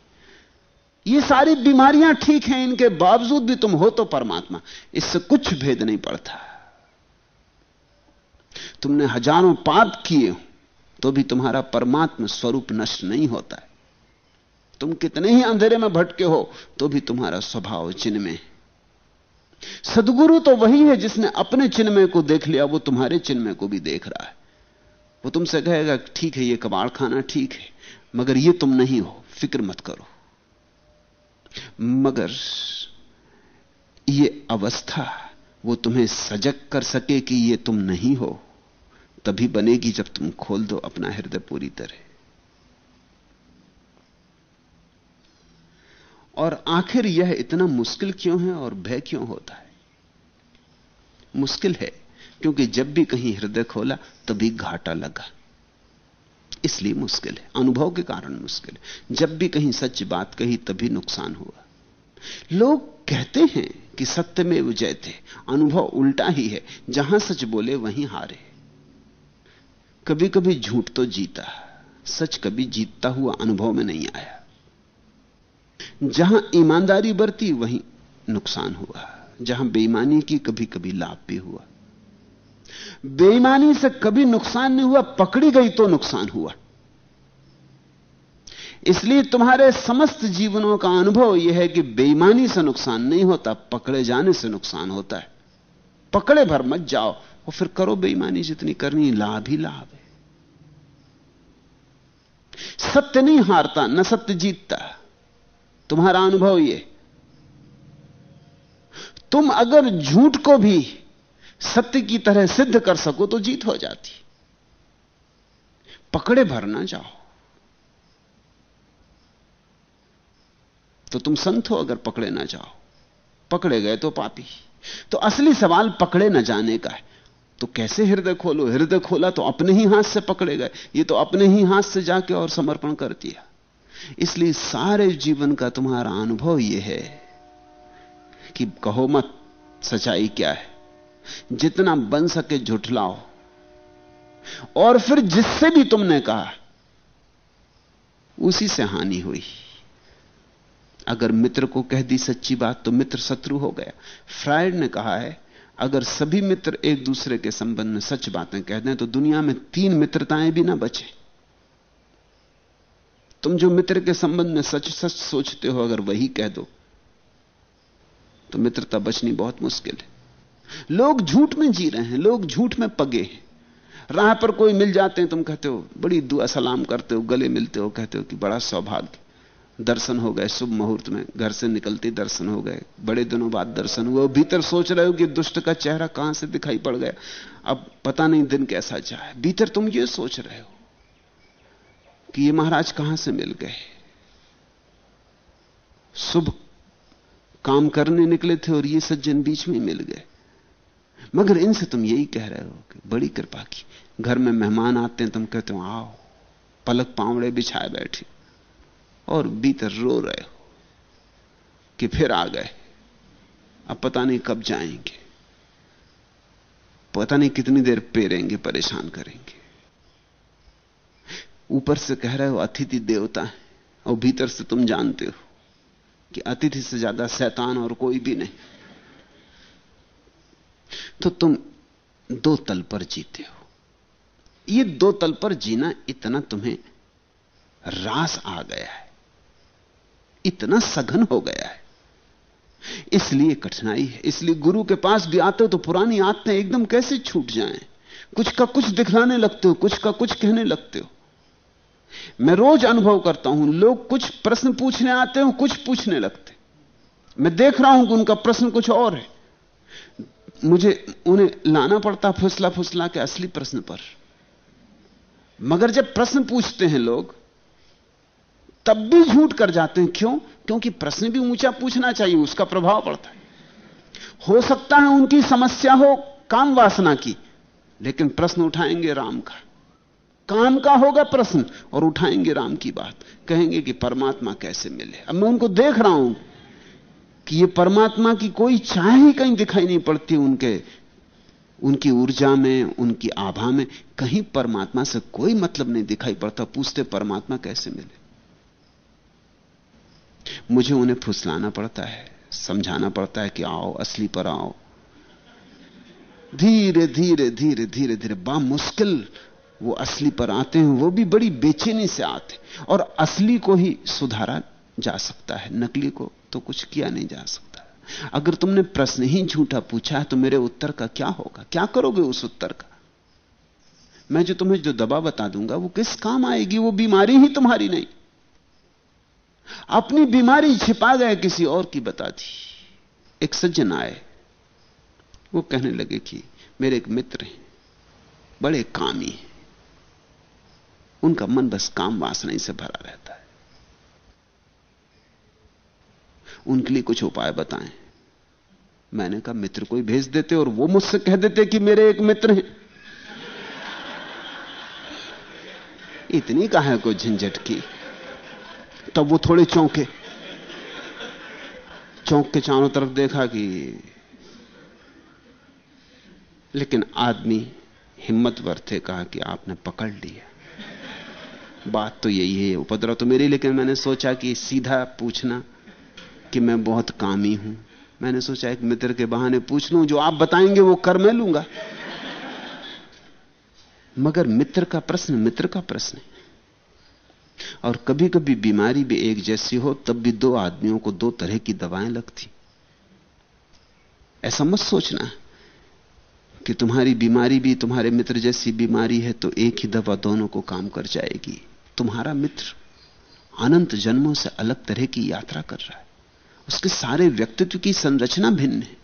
ये सारी बीमारियाँ ठीक हैं, इनके बावजूद भी तुम हो तो परमात्मा। इससे कुछ भेद नहीं पड़ता। तुमने हज़ारों पाप किए हो तो भी तुम्हारा परमात्मा स्वरूप नष्ट नहीं होता है। तुम कितने ही अंधेरे में भटके हो तो भी तुम्हारा स्वभाव चिन्ह में सदगुरु तो वही है जिसने अपने चिन्ह को देख लिया, वो तुम्हारे चिन्ह को भी देख रहा है। वो तुमसे कहेगा, ठीक है, ये कबाड़ खाना ठीक है, मगर ये तुम नहीं हो, फ़िक्र मत करो। मगर ये अवस्था, वो तुम्हें सजग कर सके कि ये तुम नहीं हो, तभी बनेगी जब तुम खोल दो अपना हृदय पूरी तरह। और आखिर यह इतना मुश्किल क्यों है और भय क्यों होता है? मुश्किल है। क्योंकि जब भी कहीं हृदय खोला, तभी घाटा लगा। इसलिए मुश्किल है, अनुभव के कारण मुश्किल है। जब भी कहीं सच बात कही, तभी नुकसान हुआ। लोग कहते हैं कि सत्य में विजय थे। अनुभव उल्टा ही है। जहाँ सच बोले, वहीं हारे। कभी कभी झूठ तो जीता। सच कभी जीतता हुआ अनुभव में नहीं आया। जहाँ ईमानदारी बरती, वहीं नुकसान हुआ। जहाँ बेईमानी की कभी कभी लाभ भी हुआ। बेईमानी से कभी नुकसान नहीं हुआ, पकड़ी गई तो नुकसान हुआ। इसलिए तुम्हारे समस्त जीवनों का अनुभव यह है कि बेईमानी से नुकसान नहीं होता, पकड़े जाने से नुकसान होता है। पकड़े भर मत जाओ, और फिर करो बेईमानी, जितनी करनी लाभ ही लाभ है। सत्य नहीं हारता, न सत्य जीतता। तुम्हारा अनुभव यह तुम अगर झूठ को भी सत्य की तरह सिद्ध कर सको तो जीत हो जाती। पकड़े भर ना जाओ। तो तुम संत हो अगर पकड़े ना जाओ। पकड़े गए तो पापी। तो असली सवाल पकड़े ना जाने का है। तो कैसे हृदय खोलो? हृदय खोला तो अपने ही हाथ से पकड़े गए। ये तो अपने ही हाथ से जाके और समर्पण कर दिया। इसलिए सारे जीवन का तुम्हारा अनुभव यह है कि कहो मत, सच्चाई क्या है? जितना बन सके झुठलाओ और फिर जिससे भी तुमने कहा, उसी से हानि हुई। अगर मित्र को कह दी सच्ची बात तो मित्र शत्रु हो गया। फ्रायड ने कहा है, अगर सभी मित्र एक दूसरे के संबंध में सच बातें कह दें तो दुनिया में तीन मित्रताएँ भी ना बचे। तुम जो मित्र के संबंध में सच सच सोचते हो, अगर वही कह दो तो मित्रता बचनी बहुत मुश्किल है। लोग झूठ में जी रहे हैं, लोग झूठ में पगे हैं। राह पर कोई मिल जाते हैं, तुम कहते हो, बड़ी दुआ सलाम करते हो, गले मिलते हो, कहते हो कि बड़ा सौभाग्य। दर्शन हो गए शुभ मुहूर्त में, घर से निकलते दर्शन हो गए, बड़े दिनों बाद दर्शन हुए भीतर सोच रहे हो कि दुष्ट का चेहरा कहाँ से दिखाई पड़ गया। अब पता नहीं दिन कैसा जाए, भीतर तुम ये सोच रहे हो कि ये महाराज कहाँ से मिल गए। शुभ काम करने निकले थे और ये सज्जन बीच में मिल गए। मगर इनसे तुम यही कह रहे हो कि बड़ी कृपा की। घर में मेहमान आते हैं, तुम कहते हो, आओ, पलक पावड़े बिछाए बैठे और भीतर रो रहे हो कि फिर आ गए। अब पता नहीं कब जाएँगे। पता नहीं कितनी देर पेरेंगे, परेशान करेंगे। ऊपर से कह रहे हो, अतिथि देवता है और भीतर से तुम जानते हो कि अतिथि से ज़्यादा शैतान और कोई भी नहीं। तो तुम दो तल पर जीते हो। ये दो तल पर जीना इतना तुम्हें रास आ गया है। इतना सघन हो गया है। इसलिए कठिनाई है। इसलिए गुरु के पास भी आते हो तो पुरानी आदतें एकदम कैसे छूट जाएँ? कुछ का कुछ दिखलाने लगते हो, कुछ का कुछ कहने लगते हो। मैं रोज अनुभव करता हूँ, लोग कुछ प्रश्न पूछने आते हो, कुछ पूछने लगते मैं देख रहा हूँ कि उनका प्रश्न कुछ और है। मुझे उन्हें लाना पड़ता फुसला फुसला के असली प्रश्न पर। मगर जब प्रश्न पूछते हैं लोग, तब भी झूठ कर जाते हैं। क्यों? क्योंकि प्रश्न भी ऊँचा पूछना चाहिए, उसका प्रभाव पड़ता है। हो सकता है उनकी समस्या हो काम वासना की, लेकिन प्रश्न उठाएँगे राम का। काम का होगा प्रश्न, और उठाएँगे राम की बात। कहेंगे कि परमात्मा कैसे मिले। अब मैं उनको देख रहा हूँ कि ये परमात्मा की कोई चाह ही कहीं दिखाई नहीं पड़ती उनके, उनकी ऊर्जा में, उनकी आभा में, कहीं परमात्मा से कोई मतलब नहीं दिखाई पड़ता, पूछते परमात्मा कैसे मिले। मुझे उन्हें फुसलाना पड़ता है, समझाना पड़ता है कि आओ, असली पर आओ। धीरे धीरे धीरे धीरे धीरे बा मुश्किल वो असली पर आते हैं, वो भी बड़ी बेचैनी से आते और असली को ही सुधारा जा सकता है, नकली को तो कुछ किया नहीं जा सकता। अगर तुमने प्रश्न ही झूठा पूछा है तो मेरे उत्तर का क्या होगा? क्या करोगे उस उत्तर का? मैं जो तुम्हें जो दबा बता दूँगा, वो किस काम आएगी? वो बीमारी ही तुम्हारी नहीं। अपनी बीमारी छिपा गए किसी और की बता दी। एक सज्जन आए। वो कहने लगे कि मेरे एक मित्र हैं। बड़े कामी हैं। उनका मन बस काम वासना से भरा रहता है उनके लिए कुछ उपाय बताएँ। मैंने कहा, मित्र कोई भेज देते और वो मुझसे कह देते कि मेरे एक मित्र हैं। इतनी कहा को झंझट की। तब वो थोड़े चौंके। चौंक के चारों तरफ़ देखा कि लेकिन आदमी हिम्मतवर थे कहा कि आपने पकड़ लिया। बात तो यही है उपद्रव तो मेरी लेकिन मैंने सोचा कि सीधा पूछना। कि मैं बहुत कामी हूँ। मैंने सोचा, एक मित्र के बहाने पूछ लूँ, जो आप बताएँगे, वो कर मैं लूँगा। मगर मित्र का प्रश्न, मित्र का प्रश्न है। और कभी कभी बीमारी भी एक जैसी हो, तब भी दो आदमियों को दो तरह की दवाएँ लगती। ऐसा मत सोचना कि तुम्हारी बीमारी भी तुम्हारे मित्र जैसी बीमारी है तो एक ही दवा दोनों को काम कर जाएगी। तुम्हारा मित्र अनंत जन्मों से अलग तरह की यात्रा कर रहा है। उसके सारे व्यक्तित्व की संरचना भिन्न है।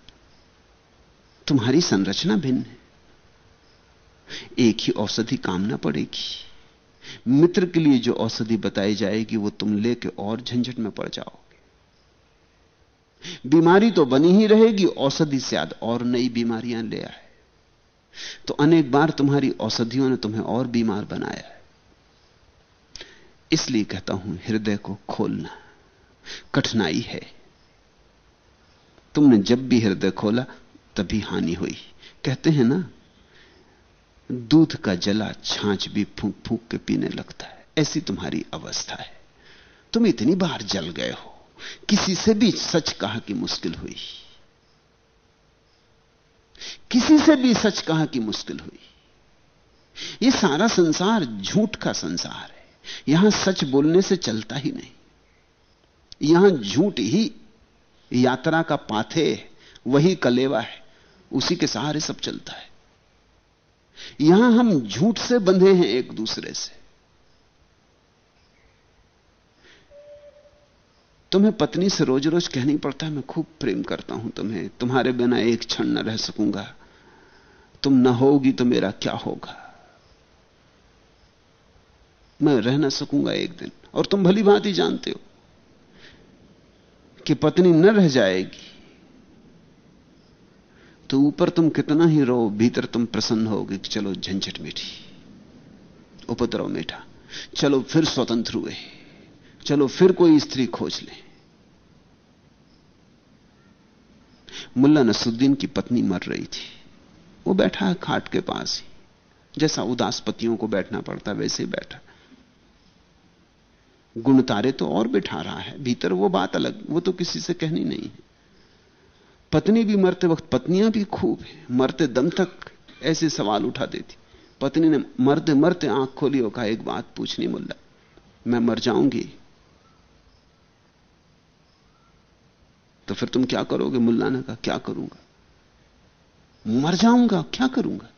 तुम्हारी संरचना भिन्न है। एक ही औषधि काम ना पड़ेगी। मित्र के लिए जो औषधि बताई जाएगी, वो तुम लेके और झंझट में पड़ जाओगे। बीमारी तो बनी ही रहेगी, औषधि से याद और नई बीमारियाँ ले आए। तो अनेक बार तुम्हारी औषधियों ने तुम्हें और बीमार बनाया है। इसलिए कहता हूँ, हृदय को खोलना कठिनाई है। तुमने जब भी हृदय खोला, तभी हानि हुई। कहते हैं ना, दूध का जला छाछ भी फूंक फूंक के पीने लगता है। ऐसी तुम्हारी अवस्था है। तुम इतनी बार जल गए हो। किसी से भी सच कहा कि मुश्किल हुई। किसी से भी सच कहा कि मुश्किल हुई। यह सारा संसार झूठ का संसार है। यहाँ सच बोलने से चलता ही नहीं। यहाँ झूठ ही यात्रा का पाथे, वही कलेवा है। उसी के सहारे सब चलता है। यहाँ हम झूठ से बंधे हैं एक दूसरे से। तुम्हें पत्नी से रोज रोज कहनी पड़ता है, मैं खूब प्रेम करता हूँ तुम्हें। तुम्हारे बिना एक क्षण न रह सकूँगा। तुम न होगी तो मेरा क्या होगा? मैं रह ना सकूँगा एक दिन। और तुम भली भांति जानते हो। कि पत्नी न रह जाएगी। तो ऊपर तुम कितना ही रो, भीतर तुम प्रसन्न होगे कि चलो झंझट मीठी उपद्रव मीठा चलो फिर स्वतंत्र हुए। चलो फिर कोई स्त्री खोज ले। मुल्ला नसुद्दीन की पत्नी मर रही थी। वो बैठा है खाट के पास ही। जैसा उदास पतियों को बैठना पड़ता, वैसे ही बैठा। गुण तारे तो और बिठा रहा है, भीतर वो बात अलग, वो तो किसी से कहनी नहीं है। पत्नी भी मरते वक्त, पत्नियाँ भी खूब है, मरते दम तक ऐसे सवाल उठा देती। पत्नी ने मरते मरते आँख खोली और कहा, एक बात पूछनी मुल्ला, मैं मर जाऊँगी। तो फिर तुम क्या करोगे? मुल्ला ने कहा, क्या करूँगा? मर जाऊँगा, क्या करूँगा?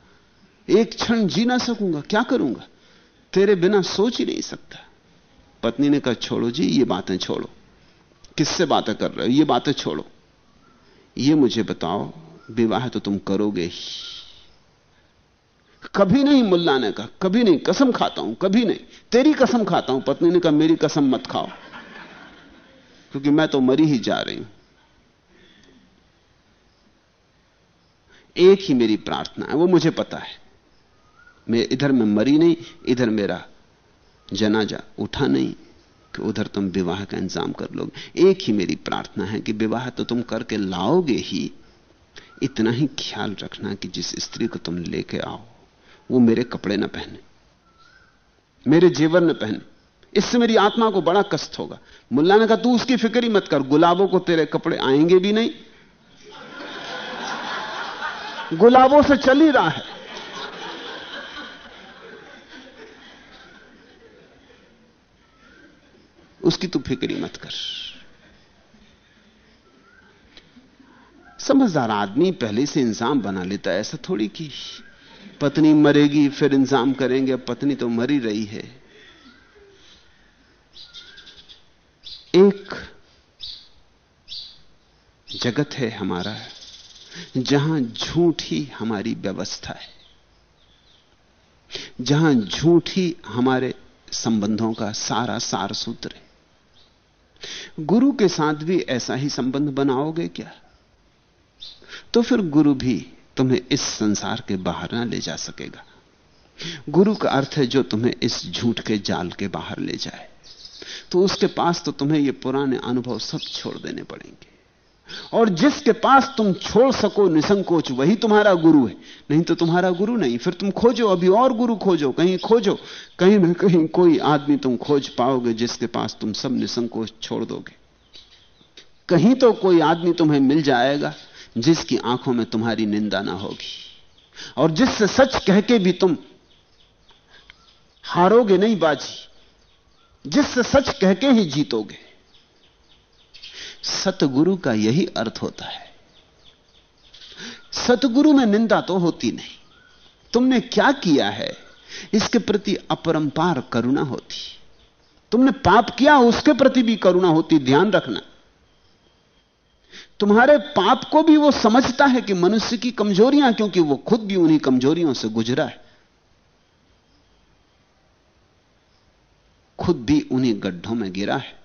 एक क्षण जी ना सकूँगा, क्या करूँगा? तेरे बिना सोच ही नहीं सकता। पत्नी ने कहा, छोड़ो जी, ये बातें छोड़ो। किससे बातें कर रहे हो? ये बातें छोड़ो। ये मुझे बताओ, विवाह तो तुम करोगे ही। कभी नहीं मुल्ला ने कहा, कभी नहीं, कसम खाता हूँ, कभी नहीं। तेरी कसम खाता हूँ। पत्नी ने कहा, मेरी कसम मत खाओ, क्योंकि मैं तो मरी ही जा रही हूँ। एक ही मेरी प्रार्थना है, वो मुझे पता है। मैं, इधर में मरी नहीं, इधर मेरा जनाजा उठा नहीं कि उधर तुम विवाह का इंतज़ाम कर लोगे। एक ही मेरी प्रार्थना है कि विवाह तो तुम करके लाओगे ही। इतना ही ख्याल रखना कि जिस स्त्री को तुम लेके आओ, वो मेरे कपड़े न पहने, मेरे जेवर न पहने। इससे मेरी आत्मा को बड़ा कष्ट होगा। मुल्ला ने कहा, तू उसकी फ़िक्र ही मत कर, गुलाबों को तेरे कपड़े आएँगे भी नहीं। गुलाबों से चल ही रहा है। उसकी तू फिक्री मत कर। समझदार आदमी पहले से इंजाम बना लेता है, ऐसा थोड़ी कि पत्नी मरेगी, फिर इंजाम करेंगे, पत्नी तो मरी रही है। एक जगत है हमारा, जहाँ झूठ ही हमारी व्यवस्था है, जहाँ झूठ ही हमारे संबंधों का सारा सार सूत्र है। गुरु के साथ भी ऐसा ही संबंध बनाओगे क्या? तो फिर गुरु भी तुम्हें इस संसार के बाहर ना ले जा सकेगा। गुरु का अर्थ है जो तुम्हें इस झूठ के जाल के बाहर ले जाए। तो उसके पास तो तुम्हें ये पुराने अनुभव सब छोड़ देने पड़ेंगे। और जिसके पास तुम छोड़ सको निसंकोच, वही तुम्हारा गुरु है। नहीं तो तुम्हारा गुरु नहीं। फिर तुम खोजो, अभी और गुरु खोजो, कहीं खोजो। कहीं ना कहीं कोई आदमी तुम खोज पाओगे जिसके पास तुम सब निसंकोच छोड़ दोगे। कहीं तो कोई आदमी तुम्हें मिल जाएगा जिसकी आँखों में तुम्हारी निंदा ना होगी। और जिससे सच कह के भी तुम हारोगे नहीं बाजी, जिससे सच कह के ही जीतोगे। सतगुरु का यही अर्थ होता है। सतगुरु में निंदा तो होती नहीं। तुमने क्या किया है? इसके प्रति अपरंपार करुणा होती। तुमने पाप किया, उसके प्रति भी करुणा होती, ध्यान रखना। तुम्हारे पाप को भी वो समझता है कि मनुष्य की कमजोरियाँ, क्योंकि वो खुद भी उन्हीं कमजोरियों से गुजरा है। खुद भी उन्हीं गड्ढों में गिरा है।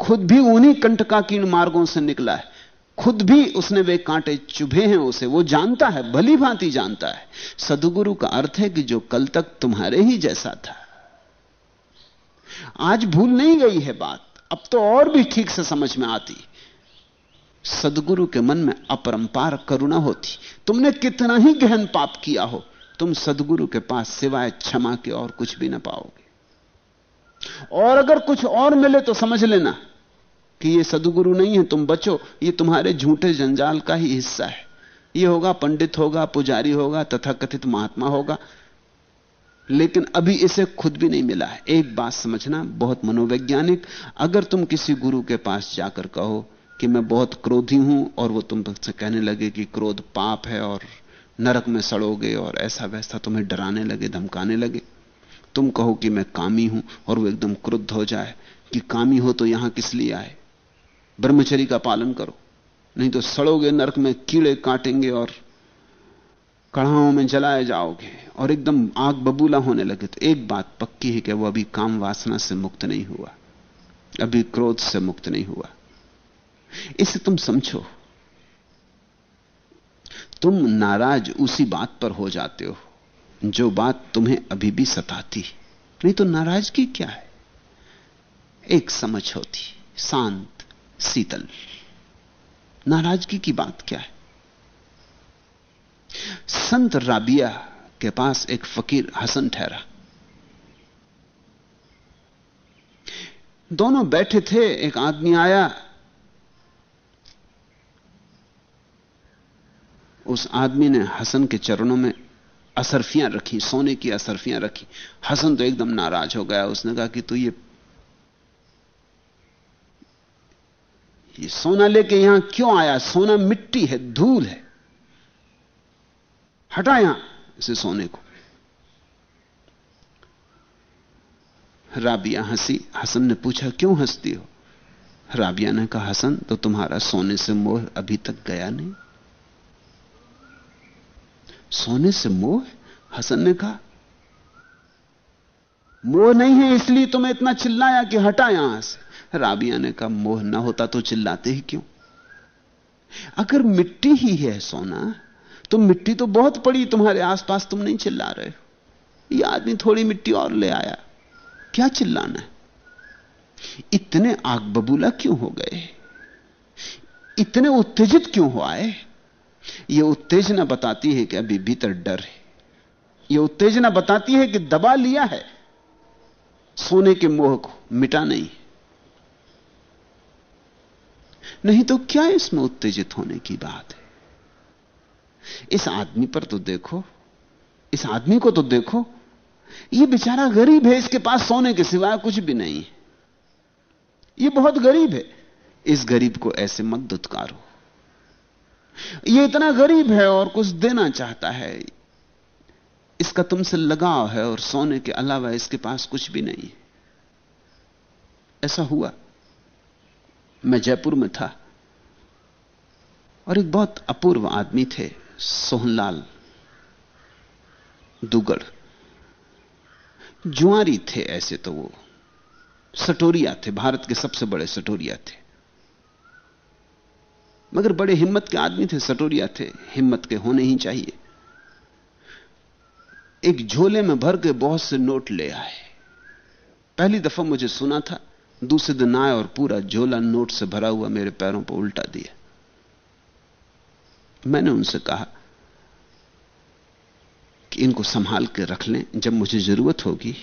खुद भी उन्हीं कंटकाकीर्ण मार्गों से निकला है। खुद भी उसने वे कांटे चुभे हैं उसे। वो जानता है, भली भांति जानता है। सदगुरु का अर्थ है कि जो कल तक तुम्हारे ही जैसा था। आज भूल नहीं गई है बात। अब तो और भी ठीक से समझ में आती। सदगुरु के मन में अपरंपार करुणा होती। तुमने कितना ही गहन पाप किया हो, तुम सदगुरु के पास सिवाय क्षमा के और कुछ भी ना पाओगे। और अगर कुछ और मिले तो समझ लेना कि ये सदगुरु नहीं है, तुम बचो। ये तुम्हारे झूठे जंजाल का ही हिस्सा है। ये होगा पंडित होगा, पुजारी होगा, तथाकथित महात्मा होगा। लेकिन अभी इसे खुद भी नहीं मिला है। एक बात समझना, बहुत मनोवैज्ञानिक, अगर तुम किसी गुरु के पास जाकर कहो कि मैं बहुत क्रोधी हूँ और वो तुमसे कहने लगे कि क्रोध पाप है और नरक में सड़ोगे और ऐसा वैसा तुम्हें डराने लगे, धमकाने लगे तुम कहो कि मैं कामी हूँ और वो एकदम क्रुद्ध हो जाए कि कामी हो तो यहाँ किस लिए आए? ब्रह्मचरी का पालन करो। नहीं तो सड़ोगे नरक में, कीड़े काटेंगे और कढ़ाओं में जलाए जाओगे और एकदम आग बबूला होने लगे तो एक बात पक्की है कि वो अभी काम वासना से मुक्त नहीं हुआ। अभी क्रोध से मुक्त नहीं हुआ। इसे तुम समझो। तुम नाराज़ उसी बात पर हो जाते हो। जो बात तुम्हें अभी भी सताती नहीं तो नाराज़गी क्या है? एक समझ होती, शांत, शीतल। नाराज़गी की बात क्या है? संत राबिया के पास एक फकीर हसन ठहरा। दोनों बैठे थे, एक आदमी आया। उस आदमी ने हसन के चरणों में असरफियाँ रखी, सोने की असरफियाँ रखी। हसन तो एकदम नाराज़ हो गया। उसने कहा कि तू ये ये सोना लेके यहाँ क्यों आया? सोना मिट्टी है, धूल है। हटा यहाँ इसे सोने को। राबिया हँसी। हसन ने पूछा, क्यों हंसती हो? राबिया ने कहा, हसन तो तुम्हारा सोने से मोह अभी तक गया नहीं। सोने से मोह? हसन ने कहा, मोह नहीं है, इसलिए तुम्हें इतना चिल्लाया कि हटा यहाँ से। राबिया ने कहा, मोह ना होता तो चिल्लाते ही क्यों? अगर मिट्टी ही है सोना तो मिट्टी तो बहुत पड़ी, तुम्हारे आसपास तुम नहीं चिल्ला रहे हो। यह आदमी थोड़ी मिट्टी और ले आया। क्या चिल्लाना है? इतने आग बबूला क्यों हो गए? इतने उत्तेजित क्यों हो आए? यह उत्तेजना बताती है कि अभी भीतर डर है। यह उत्तेजना बताती है कि दबा लिया है। सोने के मोह को मिटा नहीं। नहीं तो क्या इसमें उत्तेजित होने की बात है? इस आदमी पर तो देखो, इस आदमी को तो देखो। यह बेचारा गरीब है, इसके पास सोने के सिवाय कुछ भी नहीं है। यह बहुत गरीब है। इस गरीब को ऐसे मत दुत्कारो। ये इतना गरीब है और कुछ देना चाहता है। इसका तुमसे लगाव है और सोने के अलावा इसके पास कुछ भी नहीं। ऐसा हुआ। मैं जयपुर में था और एक बहुत अपूर्व आदमी थे, सोहनलाल दुगड़। जुआरी थे ऐसे तो वो। सटोरिया थे, भारत के सबसे बड़े सटोरिया थे। मगर बड़े हिम्मत के आदमी थे, सटोरिया थे। हिम्मत के होने ही चाहिए। एक झोले में भर के बहुत से नोट ले आए। पहली दफ़ा मुझे सुना था, दूसरे दिन आए और पूरा झोला नोट से भरा हुआ मेरे पैरों पर उल्टा दिया। मैंने उनसे कहा कि इनको संभाल के रख लें, जब मुझे ज़रूरत होगी,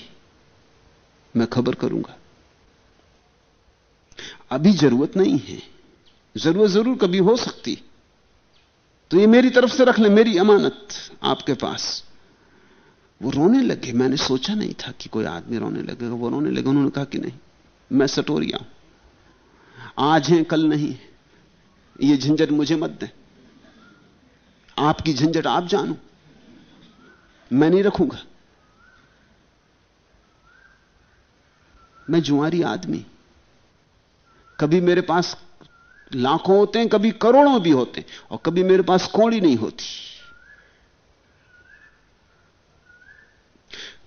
मैं खबर करूँगा। अभी ज़रूरत नहीं है। ज़रूरत ज़रूर कभी हो सकती। तो ये मेरी तरफ़ से रख ले, मेरी अमानत आपके पास। वो रोने लगे, मैंने सोचा नहीं था कि कोई आदमी रोने लगेगा। वो रोने लगे, उन्होंने कहा कि नहीं, मैं सटोरिया हूँ। आज है, कल नहीं ये झंझट मुझे मत दें। आपकी झंझट आप जानो। मैं नहीं रखूँगा। मैं जुआरी आदमी। कभी मेरे पास लाखों होते हैं, कभी करोड़ों भी होते हैं, और कभी मेरे पास कौड़ी नहीं होती।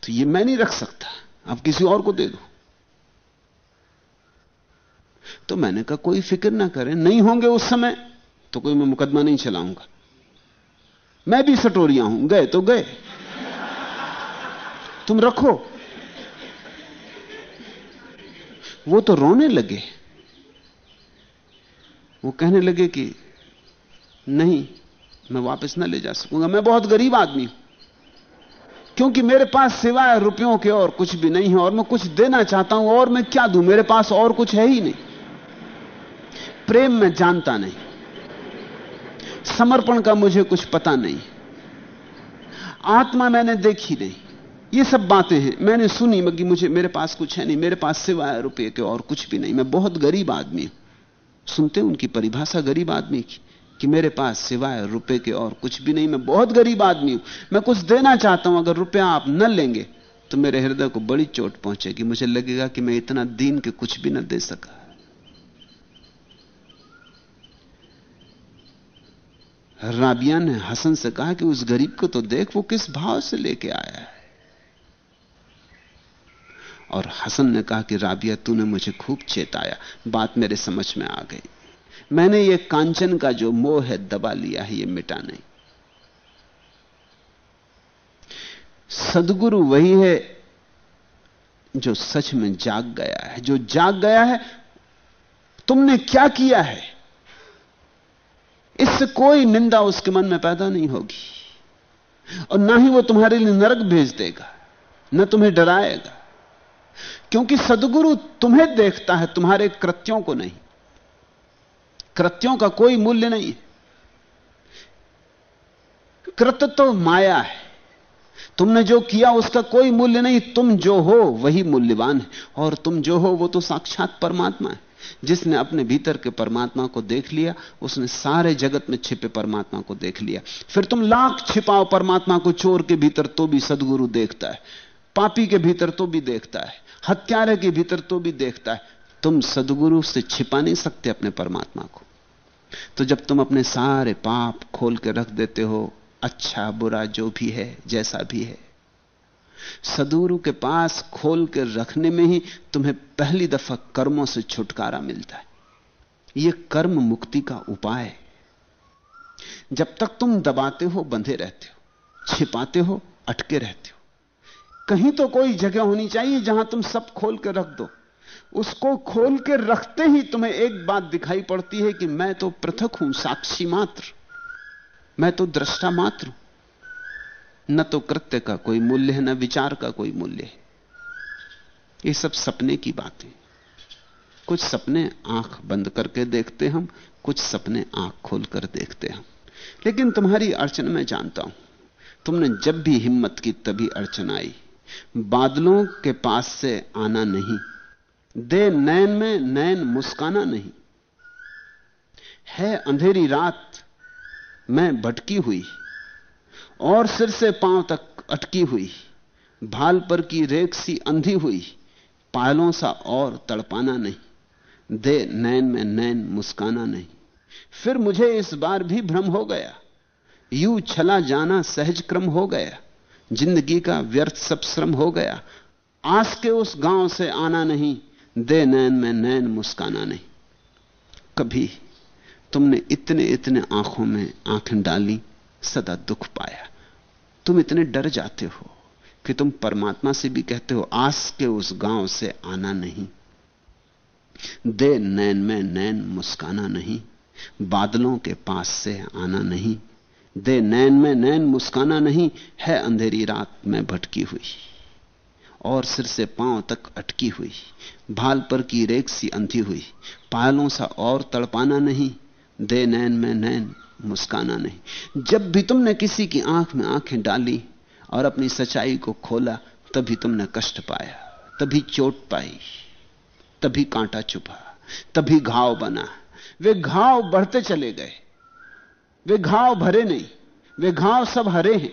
तो ये मैं नहीं रख सकता। अब किसी और को दे दो। तो मैंने कहा, कोई फ़िक्र ना करें, नहीं होंगे उस समय तो कोई मैं मुकदमा नहीं चलाऊँगा। मैं भी सटोरिया हूँ, गए तो गए। तुम रखो। वो तो रोने लगे। वो कहने लगे कि, नहीं, मैं वापस ना ले जा सकूँगा। मैं बहुत गरीब आदमी हूँ। क्योंकि मेरे पास सिवाय रुपयों के और कुछ भी नहीं है और मैं कुछ देना चाहता हूँ और मैं क्या दूँ? मेरे पास और कुछ है ही नहीं। प्रेम मैं जानता नहीं। समर्पण का मुझे कुछ पता नहीं। आत्मा मैंने देखी नहीं। ये सब बातें हैं। मैंने सुनी, मगर मुझे, मेरे पास कुछ है नहीं। मेरे पास सिवाय रुपये के और कुछ भी नहीं। मैं बहुत गरीब आदमी हूँ। सुनते उनकी परिभाषा गरीब आदमी की, कि मेरे पास सिवाय रुपए के और कुछ भी नहीं, मैं बहुत गरीब आदमी हूँ। मैं कुछ देना चाहता हूँ, अगर रुपया आप न लेंगे तो मेरे हृदय को बड़ी चोट पहुंचेगी। मुझे लगेगा कि मैं इतना दीन के कुछ भी न दे सका। राबिया ने हसन से कहा कि उस गरीब को तो देख, वो किस भाव से लेके आया है? और हसन ने कहा कि, राबिया, तूने मुझे खूब चेताया। बात मेरे समझ में आ गई। मैंने ये कांचन का जो मोह है, दबा लिया है, ये मिटा नहीं। सदगुरु वही है जो सच में जाग गया है। जो जाग गया है, तुमने क्या किया है? इससे कोई निंदा उसके मन में पैदा नहीं होगी। और ना ही वो तुम्हारे लिए नरक भेज देगा, न तुम्हें डराएगा। क्योंकि सदगुरु तुम्हें देखता है, तुम्हारे कृत्यों को नहीं। कृत्यों का कोई मूल्य नहीं कृत तो माया है। तुमने जो किया उसका कोई मूल्य नहीं, तुम जो हो वही मूल्यवान है। और तुम जो हो वो तो साक्षात परमात्मा है। जिसने अपने भीतर के परमात्मा को देख लिया, उसने सारे जगत में छिपे परमात्मा को देख लिया। फिर तुम लाख छिपाओ परमात्मा को, चोर के भीतर तो भी सदगुरु देखता है, पापी के भीतर तो भी देखता है। हत्यारे के भीतर तो भी देखता है। तुम सदगुरु से छिपा नहीं सकते अपने परमात्मा को। तो जब तुम अपने सारे पाप खोल के रख देते हो अच्छा बुरा जो भी है, जैसा भी है, सदगुरु के पास खोल के रखने में ही तुम्हें पहली दफ़ा कर्मों से छुटकारा मिलता है। यह कर्म मुक्ति का उपाय है। जब तक तुम दबाते हो, बंधे रहते हो, छिपाते हो, अटके रहते हो। कहीं तो कोई जगह होनी चाहिए जहाँ तुम सब खोल के रख दो। उसको खोल के रखते ही तुम्हें एक बात दिखाई पड़ती है कि मैं तो पृथक हूँ, साक्षी मात्र। मैं तो दृष्टा मात्र हूँ। न तो कृत्य का कोई मूल्य है, न विचार का कोई मूल्य है। ये सब सपने की बातें। कुछ सपने आँख बंद करके देखते हम, कुछ सपने आँख खोलकर देखते हम। लेकिन तुम्हारी अड़चन मैं जानता हूँ। तुमने जब भी हिम्मत की तभी अड़चन आई। बादलों के पास से आना नहीं। दे नैन में नैन मुस्काना नहीं। है अंधेरी रात, मैं भटकी हुई। और सिर से पाँव तक अटकी हुई। भाल पर की रेख सी अंधी हुई। पायलों सा और तड़पाना नहीं। दे नैन में नैन मुस्काना नहीं। फिर मुझे इस बार भी भ्रम हो गया। यू छला जाना सहज क्रम हो गया। ज़िंदगी का व्यर्थ सब श्रम हो गया। आस के उस गाँव से आना नहीं, दे नैन में नैन मुस्काना नहीं। कभी तुमने इतने इतने आँखों में आँखें डाली, सदा दुख पाया। तुम इतने डर जाते हो कि तुम परमात्मा से भी कहते हो, आस के उस गाँव से आना नहीं। दे नैन में नैन मुस्काना नहीं, बादलों के पास से आना नहीं। दे नैन में नैन मुस्काना नहीं, है अंधेरी रात में भटकी हुई। और सिर से पाँव तक अटकी हुई। भाल पर की रेख सी अंधी हुई। पायलों सा और तड़पाना नहीं, दे नैन में नैन मुस्काना नहीं। जब भी तुमने किसी की आँख में आँखें डाली और अपनी सच्चाई को खोला, तभी तुमने कष्ट पाया, तभी चोट पाई, तभी कांटा चुभा, तभी घाव बना। वे घाव बढ़ते चले गए। वे घाव भरे नहीं, वे घाव सब हरे हैं।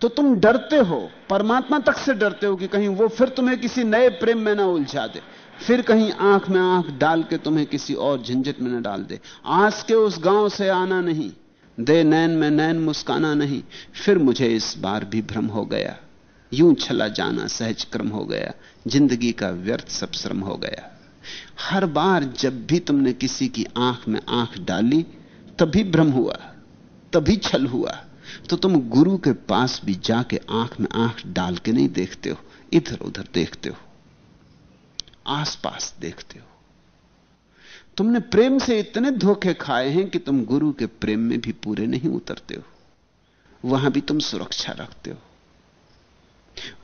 तो तुम डरते हो, परमात्मा तक से डरते हो कि कहीं वो फिर तुम्हें किसी नए प्रेम में ना उलझा दे, फिर कहीं आँख में आँख डाल के तुम्हें किसी और झंझट में ना डाल दे। आस के उस गाँव से आना नहीं, दे नैन में नैन मुस्काना नहीं, फिर मुझे इस बार भी भ्रम हो गया। यूँ छला जाना सहज क्रम हो गया, ज़िंदगी का व्यर्थ सब श्रम हो गया। हर बार जब भी तुमने किसी की आँख में आँख डाली तभी भ्रम हुआ, तभी छल हुआ। तो तुम गुरु के पास भी जाके आँख में आँख डाल के नहीं देखते हो, इधर उधर देखते हो, आसपास देखते हो। तुमने प्रेम से इतने धोखे खाए हैं कि तुम गुरु के प्रेम में भी पूरे नहीं उतरते हो। वहाँ भी तुम सुरक्षा रखते हो।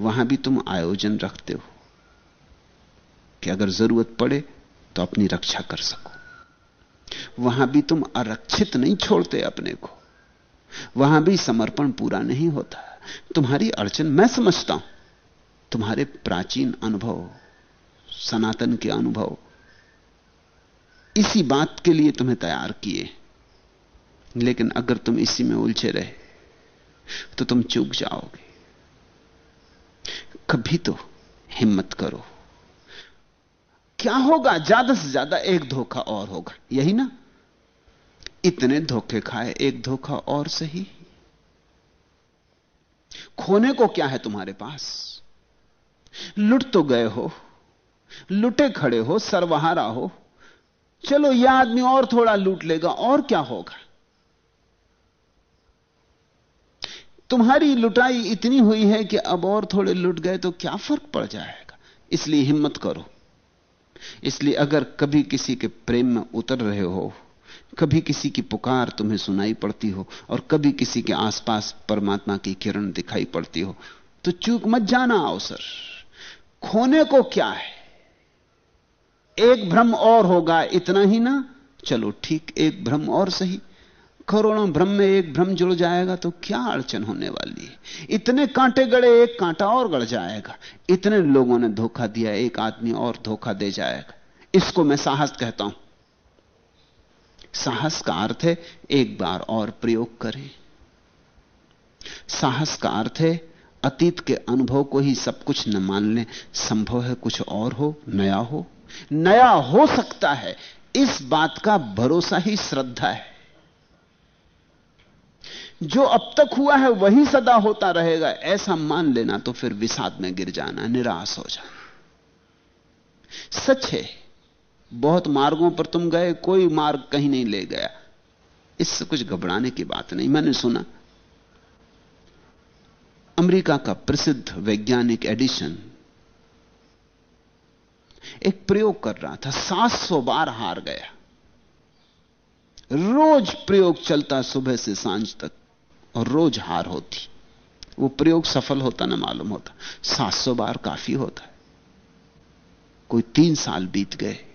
वहाँ भी तुम आयोजन रखते हो। कि अगर ज़रूरत पड़े तो अपनी रक्षा कर सको। वहाँ भी तुम आरक्षित नहीं छोड़ते अपने को। वहाँ भी समर्पण पूरा नहीं होता। तुम्हारी अड़चन मैं समझता हूँ। तुम्हारे प्राचीन अनुभव, सनातन के अनुभव, इसी बात के लिए तुम्हें तैयार किए। लेकिन अगर तुम इसी में उलझे रहे तो तुम चूक जाओगे। कभी तो हिम्मत करो। क्या होगा? ज़्यादा से ज़्यादा एक धोखा और होगा। यही ना? इतने धोखे खाए, एक धोखा और सही। खोने को क्या है तुम्हारे पास? लुट तो गए हो, लुटे खड़े हो, सर्वहारा हो। चलो यह आदमी और थोड़ा लूट लेगा, और क्या होगा? तुम्हारी लुटाई इतनी हुई है कि अब और थोड़े लुट गए तो क्या फ़र्क पड़ जाएगा? इसलिए हिम्मत करो। इसलिए अगर कभी किसी के प्रेम में उतर रहे हो कभी किसी की पुकार तुम्हें सुनाई पड़ती हो और कभी किसी के आसपास परमात्मा की किरण दिखाई पड़ती हो तो चूक मत जाना अवसर खोने को क्या है? एक भ्रम और होगा इतना ही ना? चलो ठीक, एक भ्रम और सही। करोड़ों भ्रम में एक भ्रम जुड़ जाएगा तो क्या अड़चन होने वाली है? इतने कांटे गड़े, एक कांटा और गड़ जाएगा। इतने लोगों ने धोखा दिया, एक आदमी और धोखा दे जाएगा। इसको मैं साहस कहता हूँ। साहस का अर्थ है एक बार और प्रयोग करें। साहस का अर्थ है अतीत के अनुभव को ही सब कुछ न मान लें संभव है कुछ और हो, नया हो। नया हो सकता है, इस बात का भरोसा ही श्रद्धा है। जो अब तक हुआ है, वही सदा होता रहेगा। ऐसा मान लेना तो फिर विषाद में गिर जाना, निराश हो जाना। सच है बहुत मार्गों पर तुम गए, कोई मार्ग कहीं नहीं ले गया। इससे कुछ घबराने की बात नहीं, मैंने सुना। अमेरिका का प्रसिद्ध वैज्ञानिक एडिशन एक प्रयोग कर रहा था 700 बार हार गया। रोज प्रयोग चलता सुबह से साँझ तक, और रोज हार होती। वो प्रयोग सफल होता ना मालूम होता। 700 बार काफ़ी होता है। कोई तीन साल बीत गए।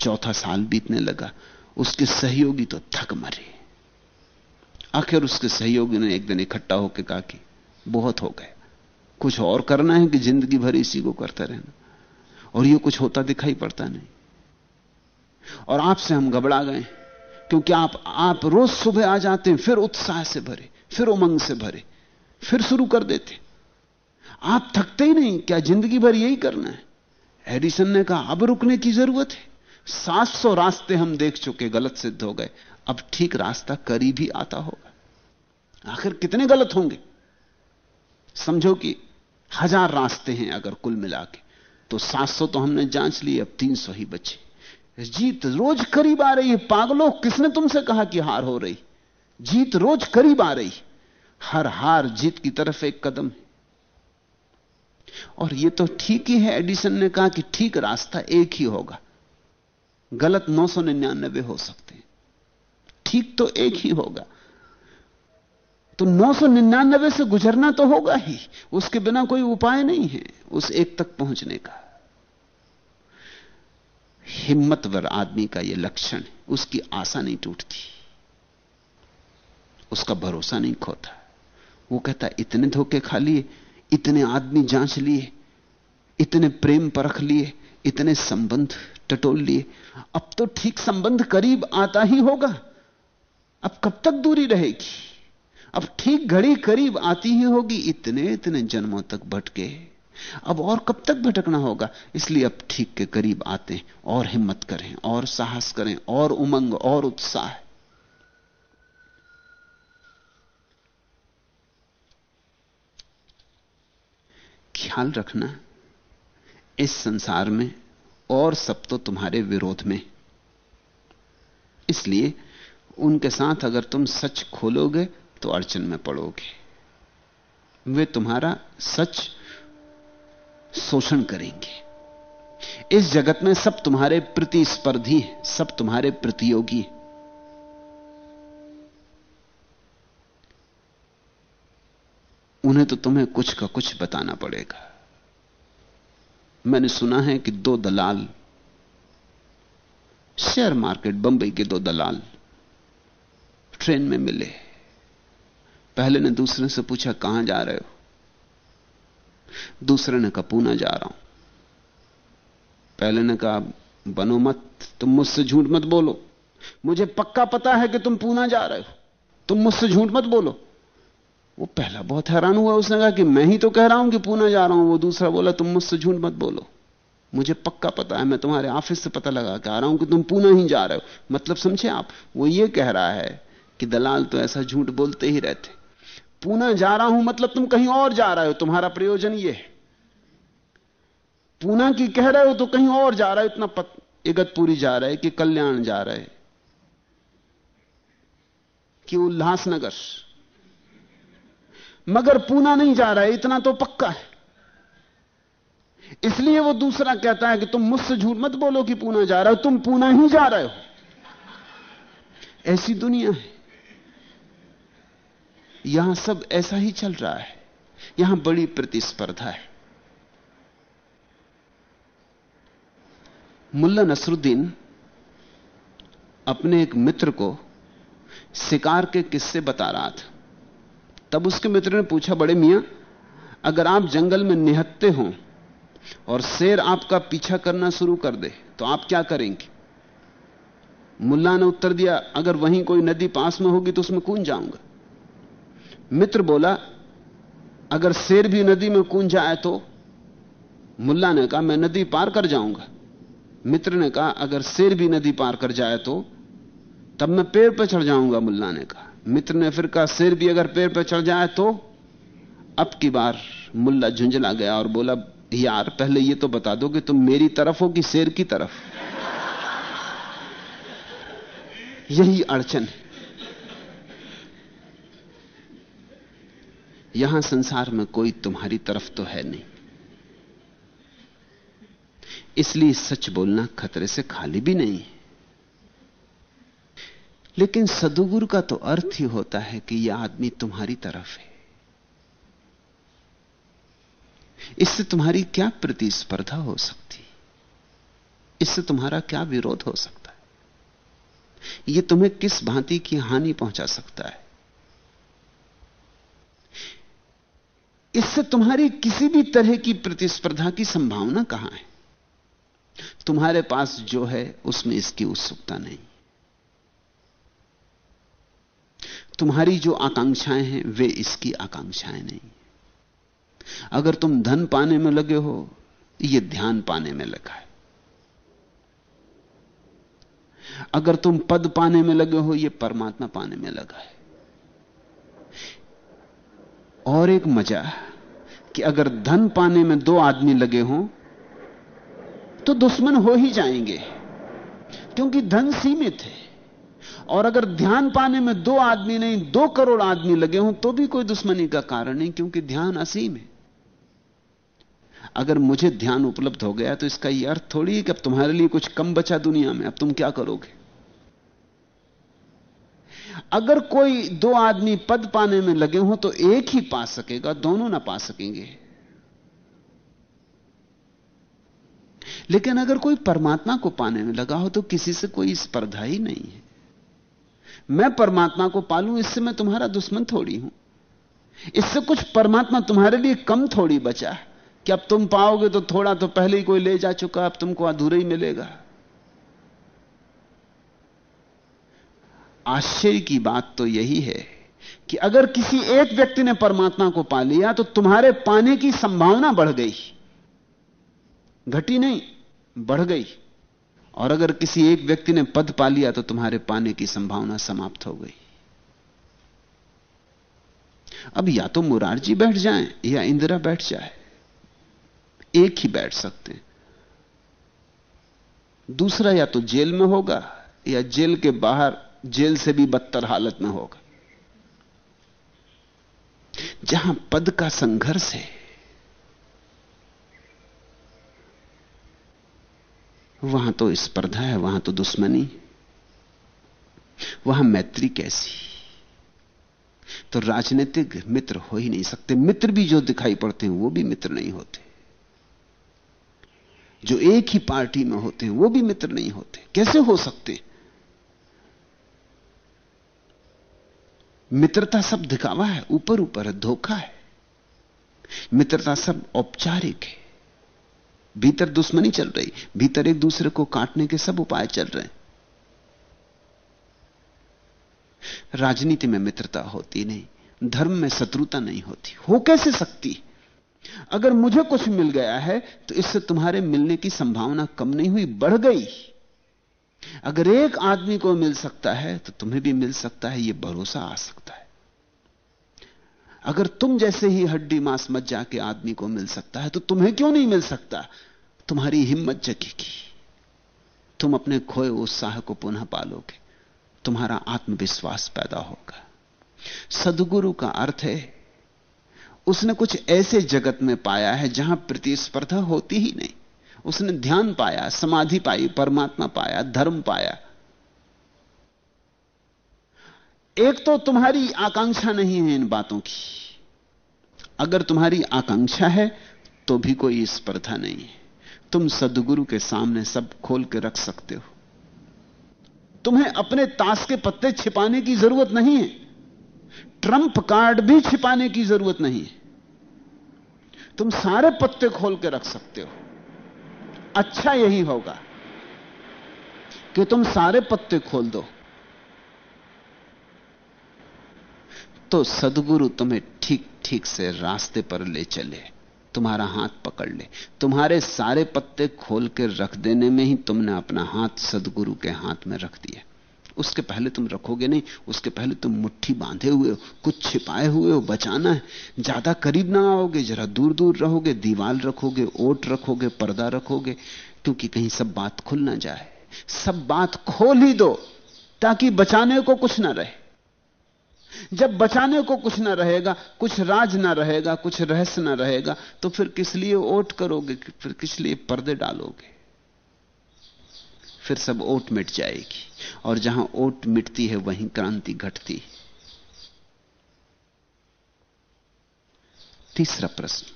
चौथा साल बीतने लगा। उसके सहयोगी तो थक मरे। आखिर उसके सहयोगी ने एक दिन इकट्ठा होकर कहा कि बहुत हो गए कुछ और करना है कि ज़िंदगी भर इसी को करते रहना। और ये कुछ होता दिखाई पड़ता नहीं। और आपसे हम घबरा गए, क्योंकि आप आप रोज सुबह आ जाते हैं, फिर उत्साह से भरे, फिर उमंग से भरे, फिर शुरू कर देते। आप थकते ही नहीं, क्या ज़िंदगी भर यही करना है? एडिसन ने कहा, अब रुकने की ज़रूरत है। 700 रास्ते हम देख चुके, गलत सिद्ध हो गए। अब ठीक रास्ता करीब ही आता होगा। आखिर कितने गलत होंगे? समझो कि हज़ार रास्ते हैं अगर कुल मिला के तो 700 तो हमने जाँच ली, अब 300 ही बचे। जीत रोज करीब आ रही है। पागलो, किसने तुमसे कहा कि हार हो रही? जीत रोज करीब आ रही। हर हार जीत की तरफ़ एक कदम है। और यह तो ठीक ही है। एडिसन ने कहा कि ठीक रास्ता एक ही होगा। गलत 999 हो सकते हैं। ठीक तो एक ही होगा। तो 999 से गुजरना तो होगा ही। उसके बिना कोई उपाय नहीं है उस एक तक पहुँचने का। हिम्मतवर आदमी का यह लक्षण है। उसकी आशा नहीं टूटती। उसका भरोसा नहीं खोता। वो कहता, इतने धोखे खा लिए, इतने आदमी जाँच लिए, इतने प्रेम परख लिए, इतने संबंध टटोल लिए अब तो ठीक संबंध करीब आता ही होगा। अब कब तक दूरी रहेगी? अब ठीक घड़ी करीब आती ही होगी, इतने इतने जन्मों तक भटके। अब और कब तक भटकना होगा? इसलिए अब ठीक के करीब आते हैं, और हिम्मत करें, और साहस करें, और उमंग, और उत्साह। ख्याल रखना, इस संसार में और सब तो तुम्हारे विरोध में। इसलिए उनके साथ अगर तुम सच खोलोगे तो अड़चन में पड़ोगे। वे तुम्हारा सच शोषण करेंगे। इस जगत में सब तुम्हारे प्रतिस्पर्धी हैं, सब तुम्हारे प्रतियोगी उन्हें तो तुम्हें कुछ का कुछ बताना पड़ेगा। मैंने सुना है कि दो दलाल, शेयर मार्केट बंबई के दो दलाल ट्रेन में मिले। पहले ने दूसरे से पूछा, कहाँ जा रहे हो? दूसरे ने कहा, पूना जा रहा हूँ। पहले ने कहा, बनो मत, तुम मुझसे झूठ मत बोलो। मुझे पक्का पता है कि तुम पूना जा रहे हो। तुम मुझसे झूठ मत बोलो। वो पहला बहुत हैरान हुआ उसने कहा कि मैं ही तो कह रहा हूँ कि पूना जा रहा हूँ। वो दूसरा बोला तुम मुझसे झूठ मत बोलो। मुझे पक्का पता है मैं तुम्हारे ऑफ़िस से पता लगा के आ रहा हूँ कि तुम पूना ही जा रहे हो। मतलब समझे आप वो ये कह रहा है कि दलाल तो ऐसा झूठ बोलते ही रहते। पूना जा रहा हूँ मतलब तुम कहीं और जा रहे हो तुम्हारा प्रयोजन ये है। पूना की कह रहे हो तो कहीं और जा रहा है इतना पत, इगतपुरी जा रहा कि कल्याण जा रहे। कि उल्लासनगर। मगर पूना नहीं जा रहा है, इतना तो पक्का है। इसलिए वो दूसरा कहता है कि तुम मुझसे झूठ मत बोलो कि पूना जा रहा हो, तुम पूना ही जा रहे हो। ऐसी दुनिया है। यहाँ सब ऐसा ही चल रहा है। यहाँ बड़ी प्रतिस्पर्धा है। मुल्ला नसरुद्दीन अपने एक मित्र को शिकार के किस्से बता रहा था। तब उसके मित्र ने पूछा, बड़े मियाँ, अगर आप जंगल में निहत्ते हो और शेर आपका पीछा करना शुरू कर दे तो आप क्या करेंगे? मुल्ला ने उत्तर दिया, अगर वहीं कोई नदी पास में होगी तो उसमें कूद जाऊँगा। मित्र बोला, अगर शेर भी नदी में कूद जाए तो? मुल्ला ने कहा, मैं नदी पार कर जाऊँगा। मित्र ने कहा, अगर शेर भी नदी पार कर जाए तो? तब मैं पेड़ पर चढ़ जाऊँगा, मुल्ला ने कहा। मित्र ने फिर कहा शेर भी अगर पेड़ पर चढ़ जाए तो? अब की बार मुल्ला झुंझला गया और बोला, यार, पहले ये तो बता दो कि तुम मेरी तरफ़ हो कि शेर की तरफ़? यही अड़चन यहाँ संसार में कोई तुम्हारी तरफ़ तो है नहीं। इसलिए सच बोलना खतरे से खाली भी नहीं है। लेकिन सदुगुरु का तो अर्थ ही होता है कि यह आदमी तुम्हारी तरफ़ है। इससे तुम्हारी क्या प्रतिस्पर्धा हो सकती? इससे तुम्हारा क्या विरोध हो सकता है? यह तुम्हें किस भांति की हानि पहुँचा सकता है? इससे तुम्हारी किसी भी तरह की प्रतिस्पर्धा की संभावना कहाँ है? तुम्हारे पास जो है, उसमें इसकी उत्सुकता नहीं। तुम्हारी जो आकांक्षाएँ हैं, वे इसकी आकांक्षाएँ नहीं। अगर तुम धन पाने में लगे हो यह ध्यान पाने में लगा है। अगर तुम पद पाने में लगे हो यह परमात्मा पाने में लगा है। और एक मज़ा कि अगर धन पाने में दो आदमी लगे हों तो दुश्मन हो ही जाएँगे, क्योंकि धन सीमित है। और अगर ध्यान पाने में दो आदमी नहीं, दो करोड़ आदमी लगे हों तो भी कोई दुश्मनी का कारण नहीं, क्योंकि ध्यान असीम है। अगर मुझे ध्यान उपलब्ध हो गया तो इसका यह अर्थ थोड़ी है कि अब तुम्हारे लिए कुछ कम बचा दुनिया में, अब तुम क्या करोगे? अगर कोई दो आदमी पद पाने में लगे हों तो एक ही पा सकेगा, दोनों ना पा सकेंगे। लेकिन अगर कोई परमात्मा को पाने में लगा हो तो किसी से कोई स्पर्धा ही नहीं है। मैं परमात्मा को पालूं, इससे मैं तुम्हारा दुश्मन थोड़ी हूँ। इससे कुछ परमात्मा तुम्हारे लिए कम थोड़ी बचा कि अब तुम पाओगे तो थोड़ा तो पहले ही कोई ले जा चुका, अब तुमको अधूरा ही मिलेगा। आश्चर्य की बात तो यही है कि अगर किसी एक व्यक्ति ने परमात्मा को पा लिया तो तुम्हारे पाने की संभावना बढ़ गई। घटी नहीं, बढ़ गई। और अगर किसी एक व्यक्ति ने पद पा लिया तो तुम्हारे पाने की संभावना समाप्त हो गई। अब या तो मुरारजी बैठ जाएँ, या इंदिरा बैठ जाए। एक ही बैठ सकते हैं। दूसरा या तो जेल में होगा, या जेल के बाहर, जेल से भी बदतर हालत में होगा। जहाँ पद का संघर्ष है वहाँ तो स्पर्धा है, वहाँ तो दुश्मनी। वहाँ मैत्री कैसी? तो राजनीतिक मित्र हो ही नहीं सकते। मित्र भी जो दिखाई पड़ते हैं, वो भी मित्र नहीं होते। जो एक ही पार्टी में होते हैं, वो भी मित्र नहीं होते। कैसे हो सकते? मित्रता सब दिखावा है, ऊपर ऊपर है, धोखा है। मित्रता सब औपचारिक है। भीतर दुश्मनी चल रही, भीतर एक दूसरे को काटने के सब उपाय चल रहे हैं। राजनीति में मित्रता होती नहीं, धर्म में शत्रुता नहीं होती। हो कैसे सकती? अगर मुझे कुछ मिल गया है तो इससे तुम्हारे मिलने की संभावना कम नहीं हुई, बढ़ गई। अगर एक आदमी को मिल सकता है तो तुम्हें भी मिल सकता है यह भरोसा आ सकता है। अगर तुम जैसे ही हड्डी मांस मज्जा के आदमी को मिल सकता है तो तुम्हें क्यों नहीं मिल सकता? तुम्हारी हिम्मत जगेगी। तुम अपने खोए उत्साह को पुनः पालोगे। तुम्हारा आत्मविश्वास पैदा होगा। सदगुरु का अर्थ है, उसने कुछ ऐसे जगत में पाया है जहाँ प्रतिस्पर्धा होती ही नहीं। उसने ध्यान पाया, समाधि पाई, परमात्मा पाया, धर्म पाया एक तो तुम्हारी आकांक्षा नहीं है इन बातों की। अगर तुम्हारी आकांक्षा है तो भी कोई स्पर्धा नहीं है। तुम सदगुरु के सामने सब खोल के रख सकते हो। तुम्हें अपने ताश के पत्ते छिपाने की ज़रूरत नहीं है। ट्रंप कार्ड भी छिपाने की ज़रूरत नहीं है। तुम सारे पत्ते खोल के रख सकते हो। अच्छा यही होगा कि तुम सारे पत्ते खोल दो। तो सदगुरु तुम्हें ठीक ठीक से रास्ते पर ले चले, तुम्हारा हाथ पकड़ ले। तुम्हारे सारे पत्ते खोल के रख देने में ही तुमने अपना हाथ सदगुरु के हाथ में रख दिया। उसके पहले तुम रखोगे नहीं, उसके पहले तुम मुट्ठी बांधे हुए हो, कुछ छिपाए हुए हो, बचाना है। ज़्यादा करीब ना आओगे, जरा दूर दूर रहोगे दीवाल रखोगे, ओट रखोगे, पर्दा रखोगे, क्योंकि कहीं सब बात खुल ना जाए। सब बात खोल ही दो, ताकि बचाने को कुछ ना रहे। जब बचाने को कुछ ना रहेगा, कुछ राज ना रहेगा, कुछ रहस्य ना रहेगा तो फिर किस लिए ओट करोगे, फिर किस लिए पर्दे डालोगे? फिर सब ओट मिट जाएगी, और जहाँ ओट मिटती है, वहीं क्रांति घटती तीसरा प्रश्न।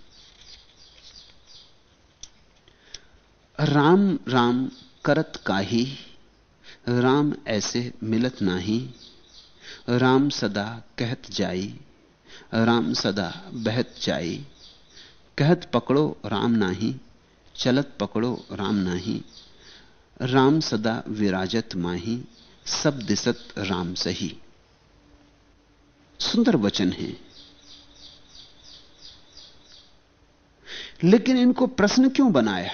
राम राम करत काही, राम ऐसे मिलत नाही राम सदा कहत जाई, राम सदा बहत जाई। कहत पकड़ो राम नाही, चलत पकड़ो राम नाही। राम सदा विराजत माही, सब दिसत राम सही। सुंदर वचन है। लेकिन इनको प्रश्न क्यों बनाया?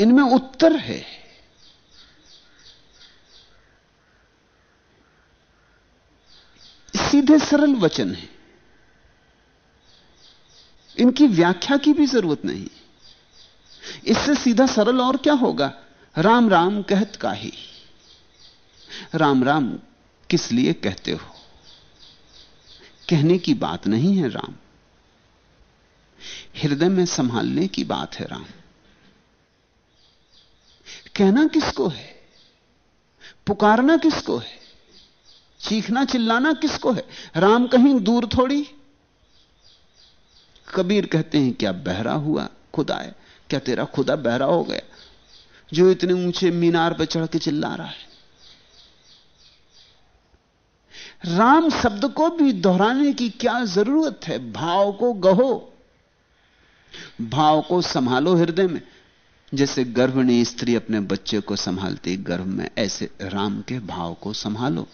इनमें उत्तर है। सीधे सरल वचन है। इनकी व्याख्या की भी ज़रूरत नहीं। इससे सीधा सरल और क्या होगा? राम राम कहत का ही राम राम किस लिए कहते हो? कहने की बात नहीं है राम। हृदय में संभालने की बात है राम। कहना किसको है? पुकारना किसको है? चीखना चिल्लाना किसको है? राम कहीं दूर थोड़ी? कबीर कहते हैं, क्या बहरा हुआ? खुदा है। क्या तेरा खुदा बहरा हो गया? जो इतने ऊँचे मीनार पर चढ़ के चिल्ला रहा है। राम शब्द को भी दोहराने की क्या ज़रूरत है? भाव को गहो। भाव को संभालो हृदय में। जैसे गर्भिणी स्त्री अपने बच्चे को संभालती गर्भ में, ऐसे राम के भाव को संभालो।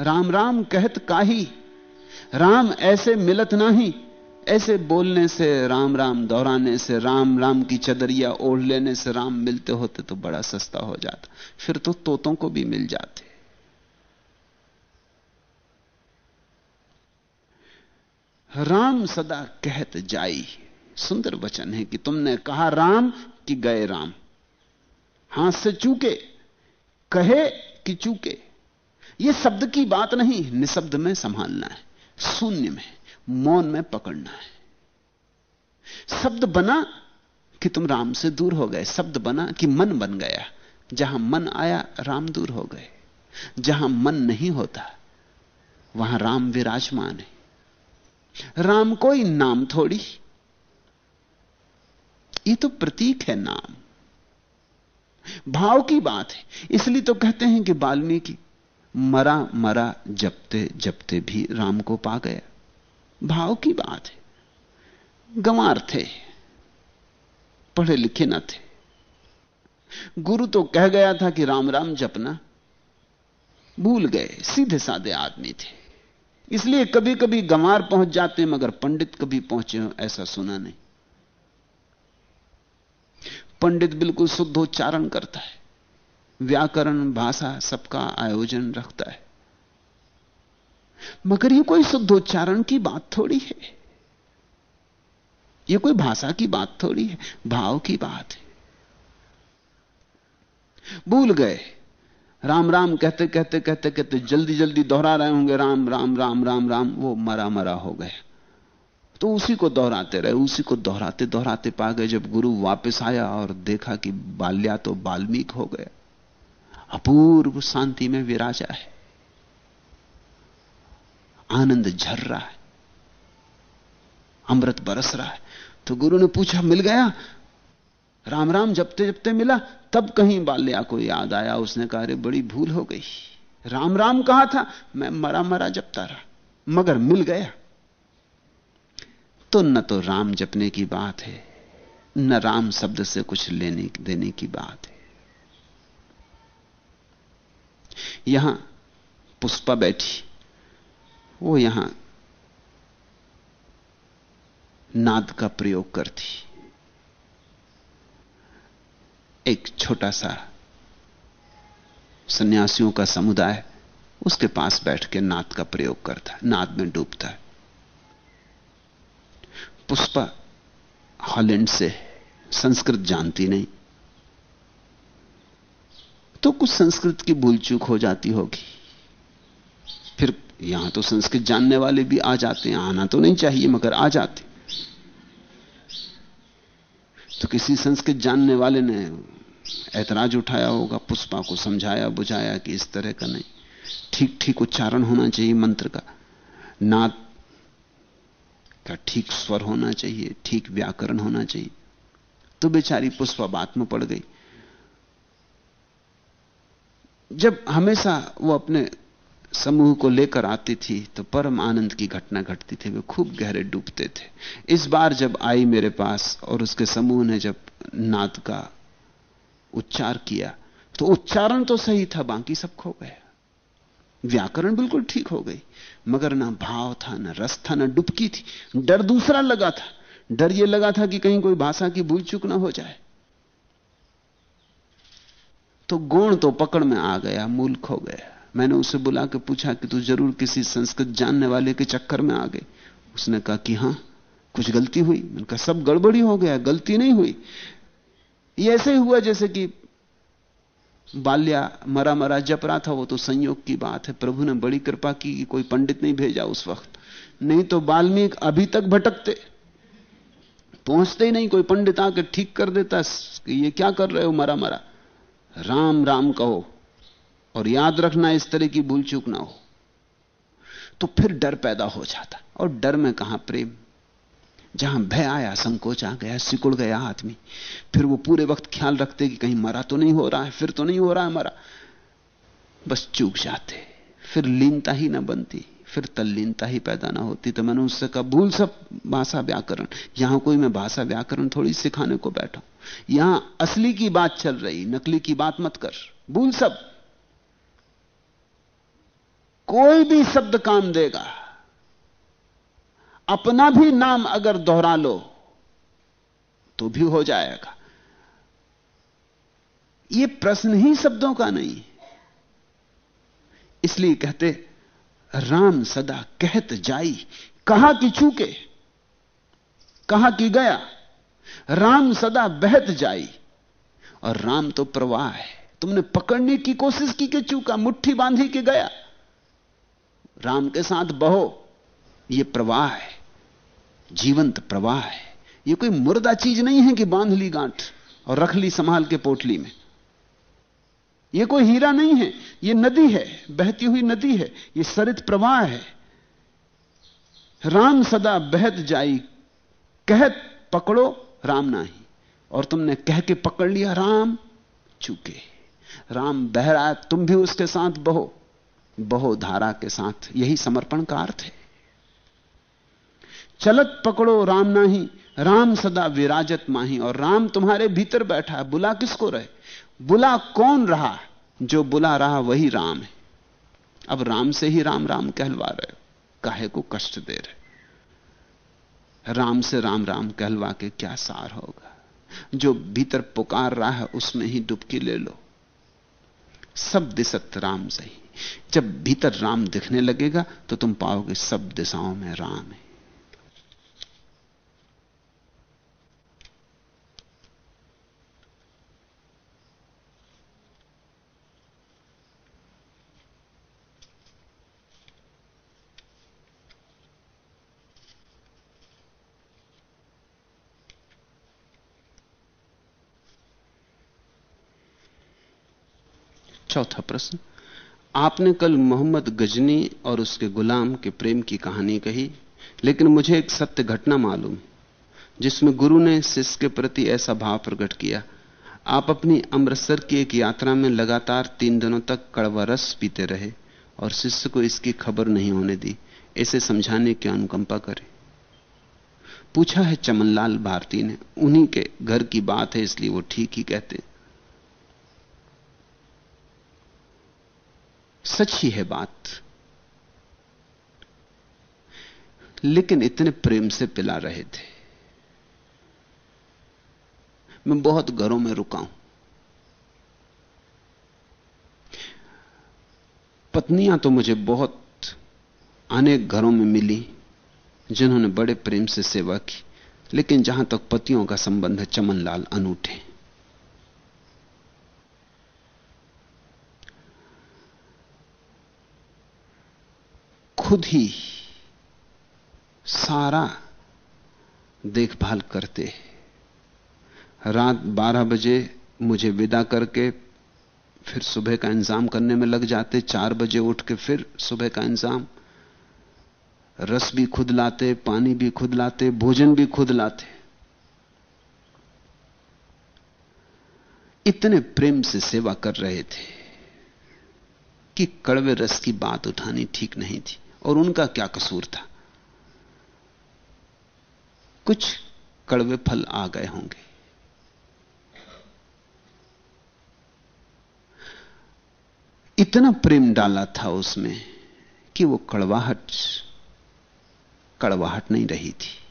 राम राम कहत काही, राम ऐसे मिलत नहीं। ऐसे बोलने से राम राम, दोहराने से राम राम की चदरिया ओढ़ लेने से राम मिलते होते तो बड़ा सस्ता हो जाता। फिर तो तोतों को भी मिल जाते। राम सदा कहत जाई। सुंदर वचन है कि तुमने कहा राम कि गए राम। हाथ से चूके, कहे कि चूके। यह शब्द की बात नहीं, निशब्द में संभालना है, शून्य में, मौन में पकड़ना है। शब्द बना कि तुम राम से दूर हो गए, शब्द बना कि मन बन गया। जहाँ मन आया, राम दूर हो गए। जहाँ मन नहीं होता, वहाँ राम विराजमान है। राम कोई नाम थोड़ी, ये तो प्रतीक है नाम। भाव की बात है, इसलिए तो कहते हैं कि वाल्मीकि मरा मरा जपते जपते भी राम को पा गया। भाव की बात है। गंवार थे, पढ़े लिखे न थे। गुरु तो कह गया था कि राम राम जपना। भूल गए, सीधे साधे आदमी थे। इसलिए कभी कभी गंवार पहुँच जाते हैं मगर पंडित कभी पहुँचे हो ऐसा सुना नहीं। पंडित बिल्कुल शुद्धोच्चारण करता है। व्याकरण, भाषा सबका आयोजन रखता है। मगर यह कोई शुद्धोच्चारण की बात थोड़ी है। यह कोई भाषा की बात थोड़ी है, भाव की बात है। भूल गए। राम राम कहते कहते कहते कहते, जल्दी जल्दी दोहरा रहे होंगे। राम राम राम राम राम, वो मरा मरा हो गया तो उसी को दोहराते रहे, उसी को दोहराते दोहराते पा गए। जब गुरु वापस आया और देखा कि बाल्या तो बाल्मीक हो गया। अपूर्व शांति में विराजा है। आनंद झर रहा है। अमृत बरस रहा है। तो गुरु ने पूछा, मिल गया? राम राम, जपते जपते मिला। तब कहीं बाल्या को याद आया। उसने कहा, अरे, बड़ी भूल हो गई। राम राम कहा था, मैं मरा मरा जपता रहा, मगर मिल गया। तो न तो राम जपने की बात है, न राम शब्द से कुछ लेने, देने की बात है। यहाँ पुष्पा बैठी। वो यहाँ नाद का प्रयोग करती। एक छोटा सा सन्यासियों का समुदाय उसके पास बैठ के नाद का प्रयोग करता है, नाद में डूबता है। पुष्पा हॉलैंड से संस्कृत जानती नहीं। तो कुछ संस्कृत की भूल चूक हो जाती होगी। फिर यहाँ तो संस्कृत जानने वाले भी आ जाते हैं, आना तो नहीं चाहिए, मगर आ जाते। तो किसी संस्कृत जानने वाले ने ऐतराज उठाया होगा, पुष्पा को समझाया, बुझाया कि इस तरह का नहीं। ठीक ठीक उच्चारण होना चाहिए मंत्र का। नाद का ठीक स्वर होना चाहिए, ठीक व्याकरण होना चाहिए। तो बेचारी पुष्पा बात में पड़ गई। जब हमेशा वो अपने समूह को लेकर आती थी तो परम आनंद की घटना घटती थी। वे खूब गहरे डूबते थे। इस बार जब आई मेरे पास और उसके समूह ने जब नाद का उच्चार किया तो उच्चारण तो सही था, बाकी सब खो गया व्याकरण बिल्कुल ठीक हो गई, मगर ना भाव था, ना रस था, ना डुबकी थी। डर दूसरा लगा था। डर यह लगा था कि कहीं कोई भाषा की भूल चूक ना हो जाए। तो गुण तो पकड़ में आ गया मूल खो गया। मैंने उसे बुला के पूछा कि तू ज़रूर किसी संस्कृत जानने वाले के चक्कर में आ गई। उसने कहा कि हाँ, कुछ गलती हुई। मैंने कहा, सब गड़बड़ी हो गया, गलती नहीं हुई। ये ऐसे ही हुआ जैसे कि बाल्या मरा मरा जप रहा था, वो तो संयोग की बात है। प्रभु ने बड़ी कृपा की कि कोई पंडित नहीं भेजा उस वक्त। नहीं तो बाल्मीक अभी तक भटकते। पहुँचते ही नहीं, कोई पंडित आकर ठीक कर देता। कि ये क्या कर रहे हो, मरा मरा। राम राम कहो और याद रखना इस तरह की भूल चूक ना हो। तो फिर डर पैदा हो जाता और डर में कहाँ प्रेम? जहाँ भय आया, संकोच आ गया, सिकुड़ गया आदमी, फिर वो पूरे वक्त ख्याल रखते कि कहीं मरा तो नहीं हो रहा है, फिर तो नहीं हो रहा है मरा। बस चूक जाते, फिर लीनता ही ना बनती, फिर तल्लीनता ही पैदा ना होती। तो मैंने उससे कहा, भूल सब भाषा व्याकरण। यहाँ कोई मैं भाषा व्याकरण थोड़ी सिखाने को बैठा यहाँ असली की बात चल रही, नकली की बात मत कर, भूल सब। कोई भी शब्द काम देगा। अपना भी नाम अगर दोहरा लो तो भी हो जाएगा। यह प्रश्न ही शब्दों का नहीं। इसलिए कहते, राम सदा कहत जाई, कहा कि चूके कहा कि गया। राम सदा बहत जाई। और राम तो प्रवाह है। तुमने पकड़ने की कोशिश की कि चूका, मुट्ठी बांधी के गया? राम के साथ बहो यह प्रवाह है। जीवंत प्रवाह है। यह कोई मुर्दा चीज़ नहीं है कि बाँध ली गांठ और रख ली संभाल के पोटली में। यह कोई हीरा नहीं है यह नदी है, बहती हुई नदी है यह सरित प्रवाह है। राम सदा बहत जाई, कहत, पकड़ो राम नाही और तुमने कह के पकड़ लिया, राम चूके। राम बह रहा है तुम भी उसके साथ बहो। बहो धारा के साथ, यही समर्पण का अर्थ है। चलत पकड़ो राम नाही राम सदा विराजत माही। और राम तुम्हारे भीतर बैठा है बुला किसको रहे? बुला कौन रहा? जो बुला रहा, वही राम है। अब राम से ही राम राम कहलवा रहे हो। काहे को कष्ट दे रहे राम से राम राम कहलवा के क्या सार होगा? जो भीतर पुकार रहा है, उसमें ही डुबकी ले लो। सब दिशत राम सही जब भीतर राम दिखने लगेगा तो तुम पाओगे सब दिशाओं में राम है। चौथा प्रश्न, आपने कल मोहम्मद गजनी और उसके गुलाम के प्रेम की कहानी कही, लेकिन मुझे एक सत्य घटना मालूम, जिसमें गुरु ने शिष्य के प्रति ऐसा भाव प्रकट किया। आप अपनी अमृतसर की एक यात्रा में लगातार तीन दिनों तक कड़वा रस पीते रहे और शिष्य को इसकी खबर नहीं होने दी, इसे समझाने की अनुकंपा करें। पूछा है चमनलाल भारती ने, उन्हीं के घर की बात है, इसलिए वो ठीक ही कहते। सच ही है बात। लेकिन इतने प्रेम से पिला रहे थे। मैं बहुत घरों में रुका हूँ। पत्नियाँ तो मुझे बहुत अनेक घरों में मिली, जिन्होंने बड़े प्रेम से सेवा की, लेकिन जहाँ तक पतियों का संबंध है, चमनलाल अनूठे। खुद ही सारा देखभाल करते रात 12 बजे मुझे विदा करके फिर सुबह का इंतज़ाम करने में लग जाते, चार बजे उठ के फिर सुबह का इंतज़ाम। रस भी खुद लाते, पानी भी खुद लाते, भोजन भी खुद लाते। इतने प्रेम से सेवा कर रहे थे कि कड़वे रस की बात उठानी ठीक नहीं थी। और उनका क्या कसूर था? कुछ कड़वे फल आ गए होंगे। इतना प्रेम डाला था उसमें कि वो कड़वाहट कड़वाहट नहीं रही थी।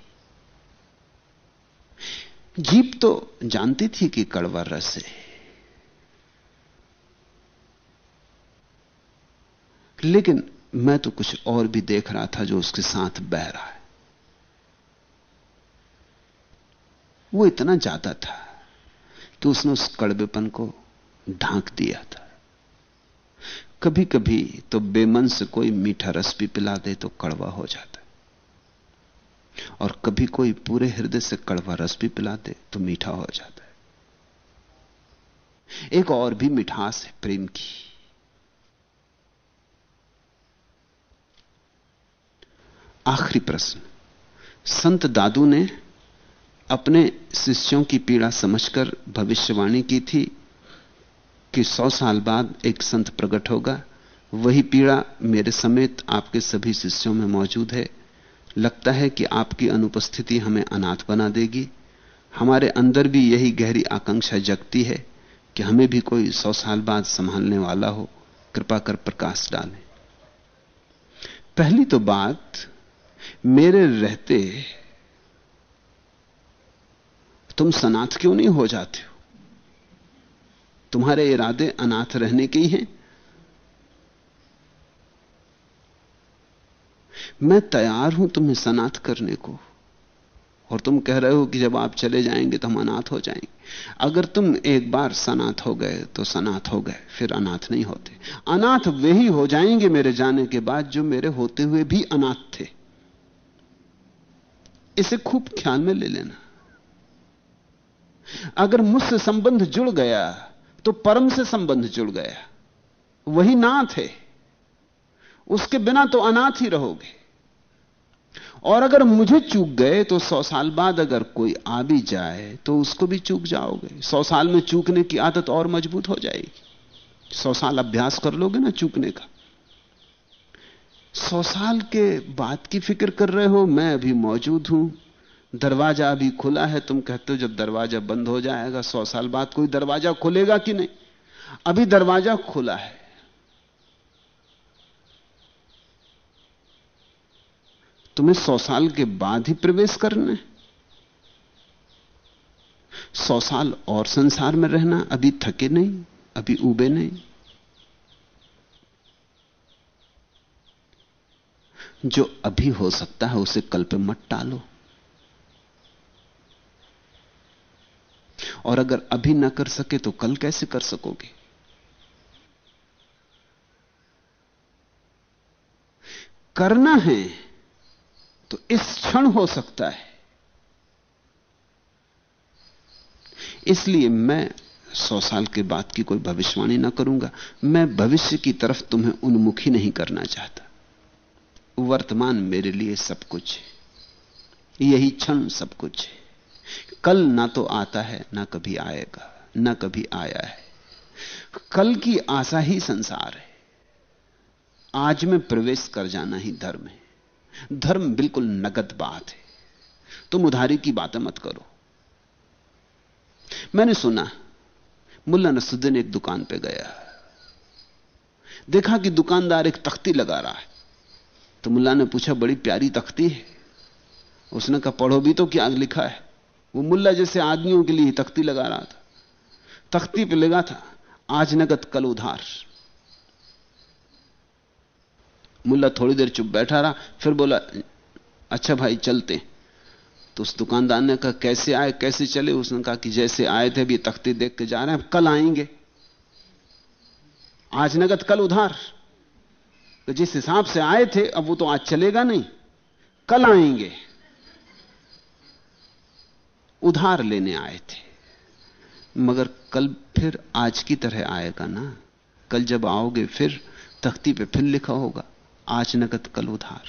जीप तो जानती थी कि कड़वा रस है। लेकिन मैं तो कुछ और भी देख रहा था जो उसके साथ बह रहा है। वो इतना ज़्यादा था कि उसने उस कड़बेपन को ढांक दिया था। कभी कभी तो बेमन से कोई मीठा रस भी पिला दे तो कड़वा हो जाता है। और कभी कोई पूरे हृदय से कड़वा रस भी पिला दे तो मीठा हो जाता है। एक और भी मिठास है प्रेम की। आखिरी प्रश्न। संत दादू ने अपने शिष्यों की पीड़ा समझकर भविष्यवाणी की थी कि सौ साल बाद एक संत प्रकट होगा। वही पीड़ा मेरे समेत आपके सभी शिष्यों में मौजूद है। लगता है कि आपकी अनुपस्थिति हमें अनाथ बना देगी। हमारे अंदर भी यही गहरी आकांक्षा जगती है कि हमें भी कोई सौ साल बाद संभालने वाला हो। कृपा कर प्रकाश डालें। पहली तो बात मेरे रहते तुम सनाथ क्यों नहीं हो जाते हो? तुम्हारे इरादे अनाथ रहने के ही हैं। मैं तैयार हूँ तुम्हें सनाथ करने को। और तुम कह रहे हो कि जब आप चले जाएँगे तो हम अनाथ हो जाएँगे। अगर तुम एक बार सनाथ हो गए तो सनाथ हो गए, फिर अनाथ नहीं होते। अनाथ वे ही हो जाएँगे मेरे जाने के बाद जो मेरे होते हुए भी अनाथ थे। इसे खूब ख्याल में ले लेना। अगर मुझसे संबंध जुड़ गया तो परम से संबंध जुड़ गया। वही नाथ है। उसके बिना तो अनाथ ही रहोगे। और अगर मुझे चूक गए तो सौ साल बाद अगर कोई आ भी जाए तो उसको भी चूक जाओगे। सौ साल में चूकने की आदत और मज़बूत हो जाएगी। सौ साल अभ्यास कर लोगे ना चूकने का। सौ साल के बाद की फ़िक्र कर रहे हो? मैं अभी मौजूद हूँ। दरवाज़ा अभी खुला है। तुम कहते हो, जब दरवाज़ा बंद हो जाएगा, सौ साल बाद कोई दरवाज़ा खुलेगा कि नहीं? अभी दरवाज़ा खुला है। तुम्हें सौ साल के बाद ही प्रवेश करना है। सौ साल और संसार में रहना। अभी थके नहीं, अभी उबे नहीं। जो अभी हो सकता है उसे कल पे मत टालो। और अगर अभी ना कर सके तो कल कैसे कर सकोगे? करना है तो इस क्षण हो सकता है। इसलिए मैं सौ साल के बाद की कोई भविष्यवाणी ना करूँगा। मैं भविष्य की तरफ़ तुम्हें उन्मुखी नहीं करना चाहता। वर्तमान मेरे लिए सब कुछ है। यही क्षण सब कुछ है। कल ना तो आता है, ना कभी आएगा, ना कभी आया है। कल की आशा ही संसार है। आज में प्रवेश कर जाना ही धर्म है। धर्म बिल्कुल नगद बात है। तुम उधारी की बातें मत करो। मैंने सुना, मुल्ला नसुद्दीन एक दुकान पे गया। देखा कि दुकानदार एक तख्ती लगा रहा है। तो मुल्ला ने पूछा, बड़ी प्यारी तख्ती है। उसने कहा, पढ़ो भी तो क्या लिखा है? वो मुल्ला जैसे आदमियों के लिए तख्ती लगा रहा था। तख्ती पे लगा था, आज नगद कल उधार। मुल्ला थोड़ी देर चुप बैठा रहा, फिर बोला अच्छा भाई, चलते। तो उस दुकानदार ने कहा, कैसे आए, कैसे चले? उसने कहा कि, जैसे आए थे, अभी तख्ती देख के जा रहे हैं कल आएँगे। आज नगद कल उधार। तो जिस हिसाब से आए थे, अब वो तो आज चलेगा नहीं। कल आएँगे। उधार लेने आए थे। मगर कल फिर आज की तरह आएगा ना? कल जब आओगे फिर तख्ती पे फिर लिखा होगा, आज नगद कल उधार।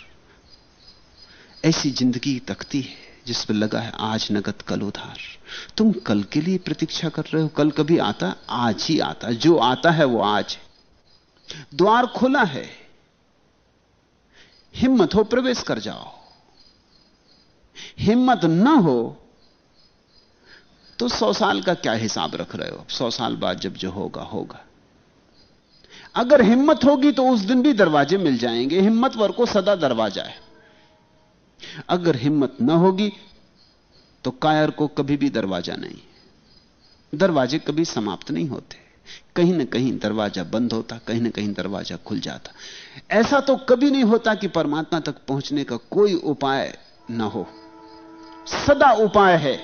ऐसी ज़िंदगी तख्ती है, जिस पर लगा है आज नगद कल उधार। तुम कल के लिए प्रतीक्षा कर रहे हो, कल कभी आता, आज ही आता। जो आता है वो आज है। द्वार खुला है। हिम्मत हो, प्रवेश कर जाओ। हिम्मत न हो तो सौ साल का क्या हिसाब रख रहे हो? सौ साल बाद जब जो होगा होगा। अगर हिम्मत होगी तो उस दिन भी दरवाजे मिल जाएँगे। हिम्मतवर को सदा दरवाज़ा है। अगर हिम्मत न होगी तो कायर को कभी भी दरवाज़ा नहीं। दरवाजे कभी समाप्त नहीं होते। कहीं ना कहीं दरवाज़ा बंद होता, कहीं ना कहीं दरवाज़ा खुल जाता। ऐसा तो कभी नहीं होता कि परमात्मा तक पहुँचने का कोई उपाय ना हो। सदा उपाय है।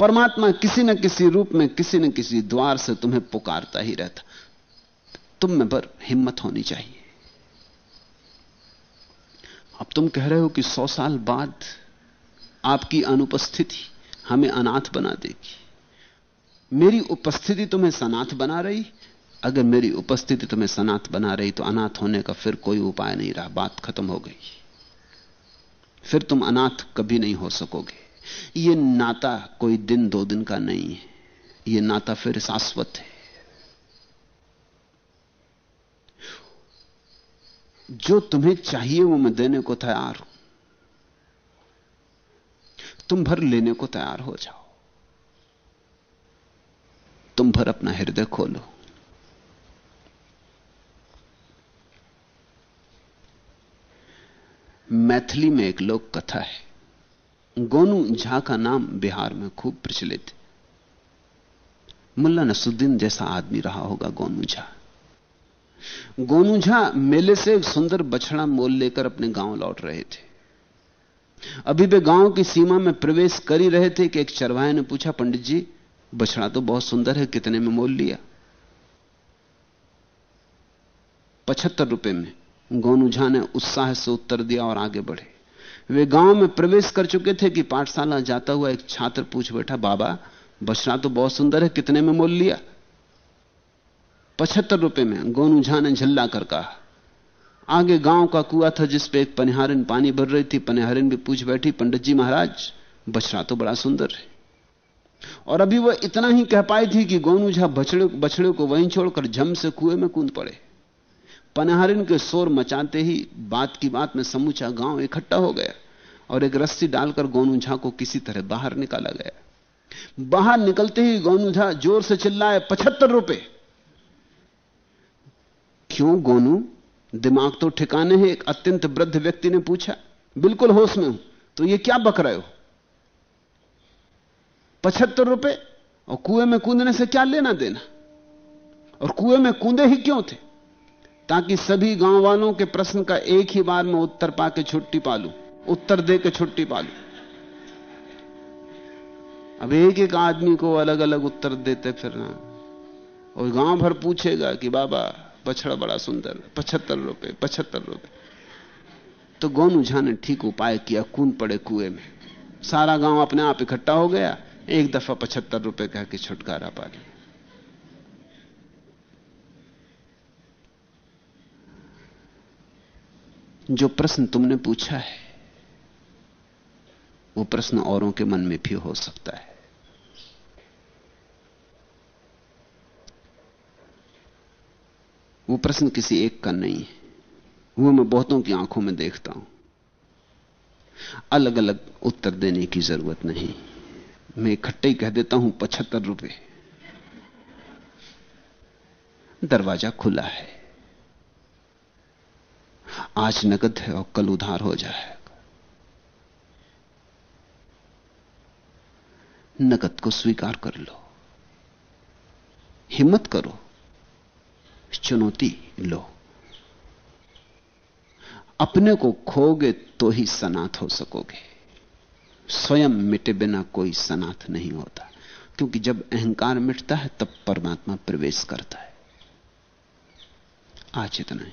परमात्मा किसी न किसी रूप में, किसी न किसी द्वार से तुम्हें पुकारता ही रहता। तुम में पर हिम्मत होनी चाहिए। अब तुम कह रहे हो कि सौ साल बाद आपकी अनुपस्थिति हमें अनाथ बना देगी। मेरी उपस्थिति तुम्हें सनाथ बना रही? अगर मेरी उपस्थिति तुम्हें सनाथ बना रही तो अनाथ होने का फिर कोई उपाय नहीं रहा। बात खत्म हो गई। फिर तुम अनाथ कभी नहीं हो सकोगे। यह नाता कोई दिन, दो दिन का नहीं है। यह नाता फिर शाश्वत है। जो तुम्हें चाहिए, वो मैं देने को तैयार हूँ। तुम भर लेने को तैयार हो जाओ। तुम भर अपना हृदय खोलो। मैथिली में एक लोक कथा है। गोनू झा का नाम बिहार में खूब प्रचलित। मुल्ला नसुद्दीन जैसा आदमी रहा होगा गोनू झा। गोनू झा मेले से एक सुंदर बछड़ा मोल लेकर अपने गाँव लौट रहे थे। अभी वे गाँव की सीमा में प्रवेश कर ही रहे थे कि एक चरवाहे ने पूछा, पंडित जी बछड़ा तो बहुत सुंदर है, कितने में मोल लिया? पचहत्तर रुपए में। गोनू झा ने उत्साह से उत्तर दिया और आगे बढ़े। वे गाँव में प्रवेश कर चुके थे कि पाठशाला जाता हुआ एक छात्र पूछ बैठा, बाबा, बछड़ा तो बहुत सुंदर है, कितने में मोल लिया? पचहत्तर रुपए में, गोनू झा ने झल्ला कर कहा। आगे गाँव का कुआ था जिसपे एक पनिहारिन पानी भर रही थी। पनिहारिन भी पूछ बैठी, पंडित जी महाराज, बछड़ा तो बड़ा सुंदर है। और अभी वह इतना ही कह पाई थी कि गोनू झा बछड़े बछड़े को वहीं छोड़कर झम से कुएँ में कूद पड़े। पनहरिन के शोर मचाते ही बात की बात में समूचा गाँव इकट्ठा हो गया और एक रस्सी डालकर गोनू झा को किसी तरह बाहर निकाला गया। बाहर निकलते ही गोनू झा ज़ोर से चिल्लाए, पचहत्तर रुपए! क्यों गोनू? दिमाग तो ठिकाने है, एक अत्यंत वृद्ध व्यक्ति ने पूछा। बिल्कुल होश में हूँ तो ये क्या बक रहे हो? पचहत्तर रुपए और कुएँ में कूदने से क्या लेना देना? और कुएँ में कूदे ही क्यों थे? ताकि सभी गाँव वालों के प्रश्न का एक ही बार में उत्तर पाके छुट्टी पालू, उत्तर दे के छुट्टी पालू। अब एक एक आदमी को अलग अलग उत्तर देते फिरना। और गाँव भर पूछेगा कि बाबा, बछड़ा बड़ा सुंदर, पचहत्तर रुपए पचहत्तर रुपए। तो गोनू झा ने ठीक उपाय किया कून पड़े कुएँ में। सारा गाँव अपने आप इकट्ठा हो गया। एक दफ़ा पचहत्तर रुपए कह के छुटकारा पा लिया। जो प्रश्न तुमने पूछा है, वो प्रश्न औरों के मन में भी हो सकता है। वो प्रश्न किसी एक का नहीं है। वो मैं बहुतों की आँखों में देखता हूँ। अलग अलग उत्तर देने की ज़रूरत नहीं। मैं इकट्ठे ही कह देता हूँ, पचहत्तर रुपए। दरवाज़ा खुला है। आज नकद है और कल उधार हो जाएगा। नकद को स्वीकार कर लो। हिम्मत करो। चुनौती लो। अपने को खोगे तो ही सनात हो सकोगे। स्वयं मिटे बिना कोई सनाथ नहीं होता। क्योंकि जब अहंकार मिटता है, तब परमात्मा प्रवेश करता है। आज इतना ही।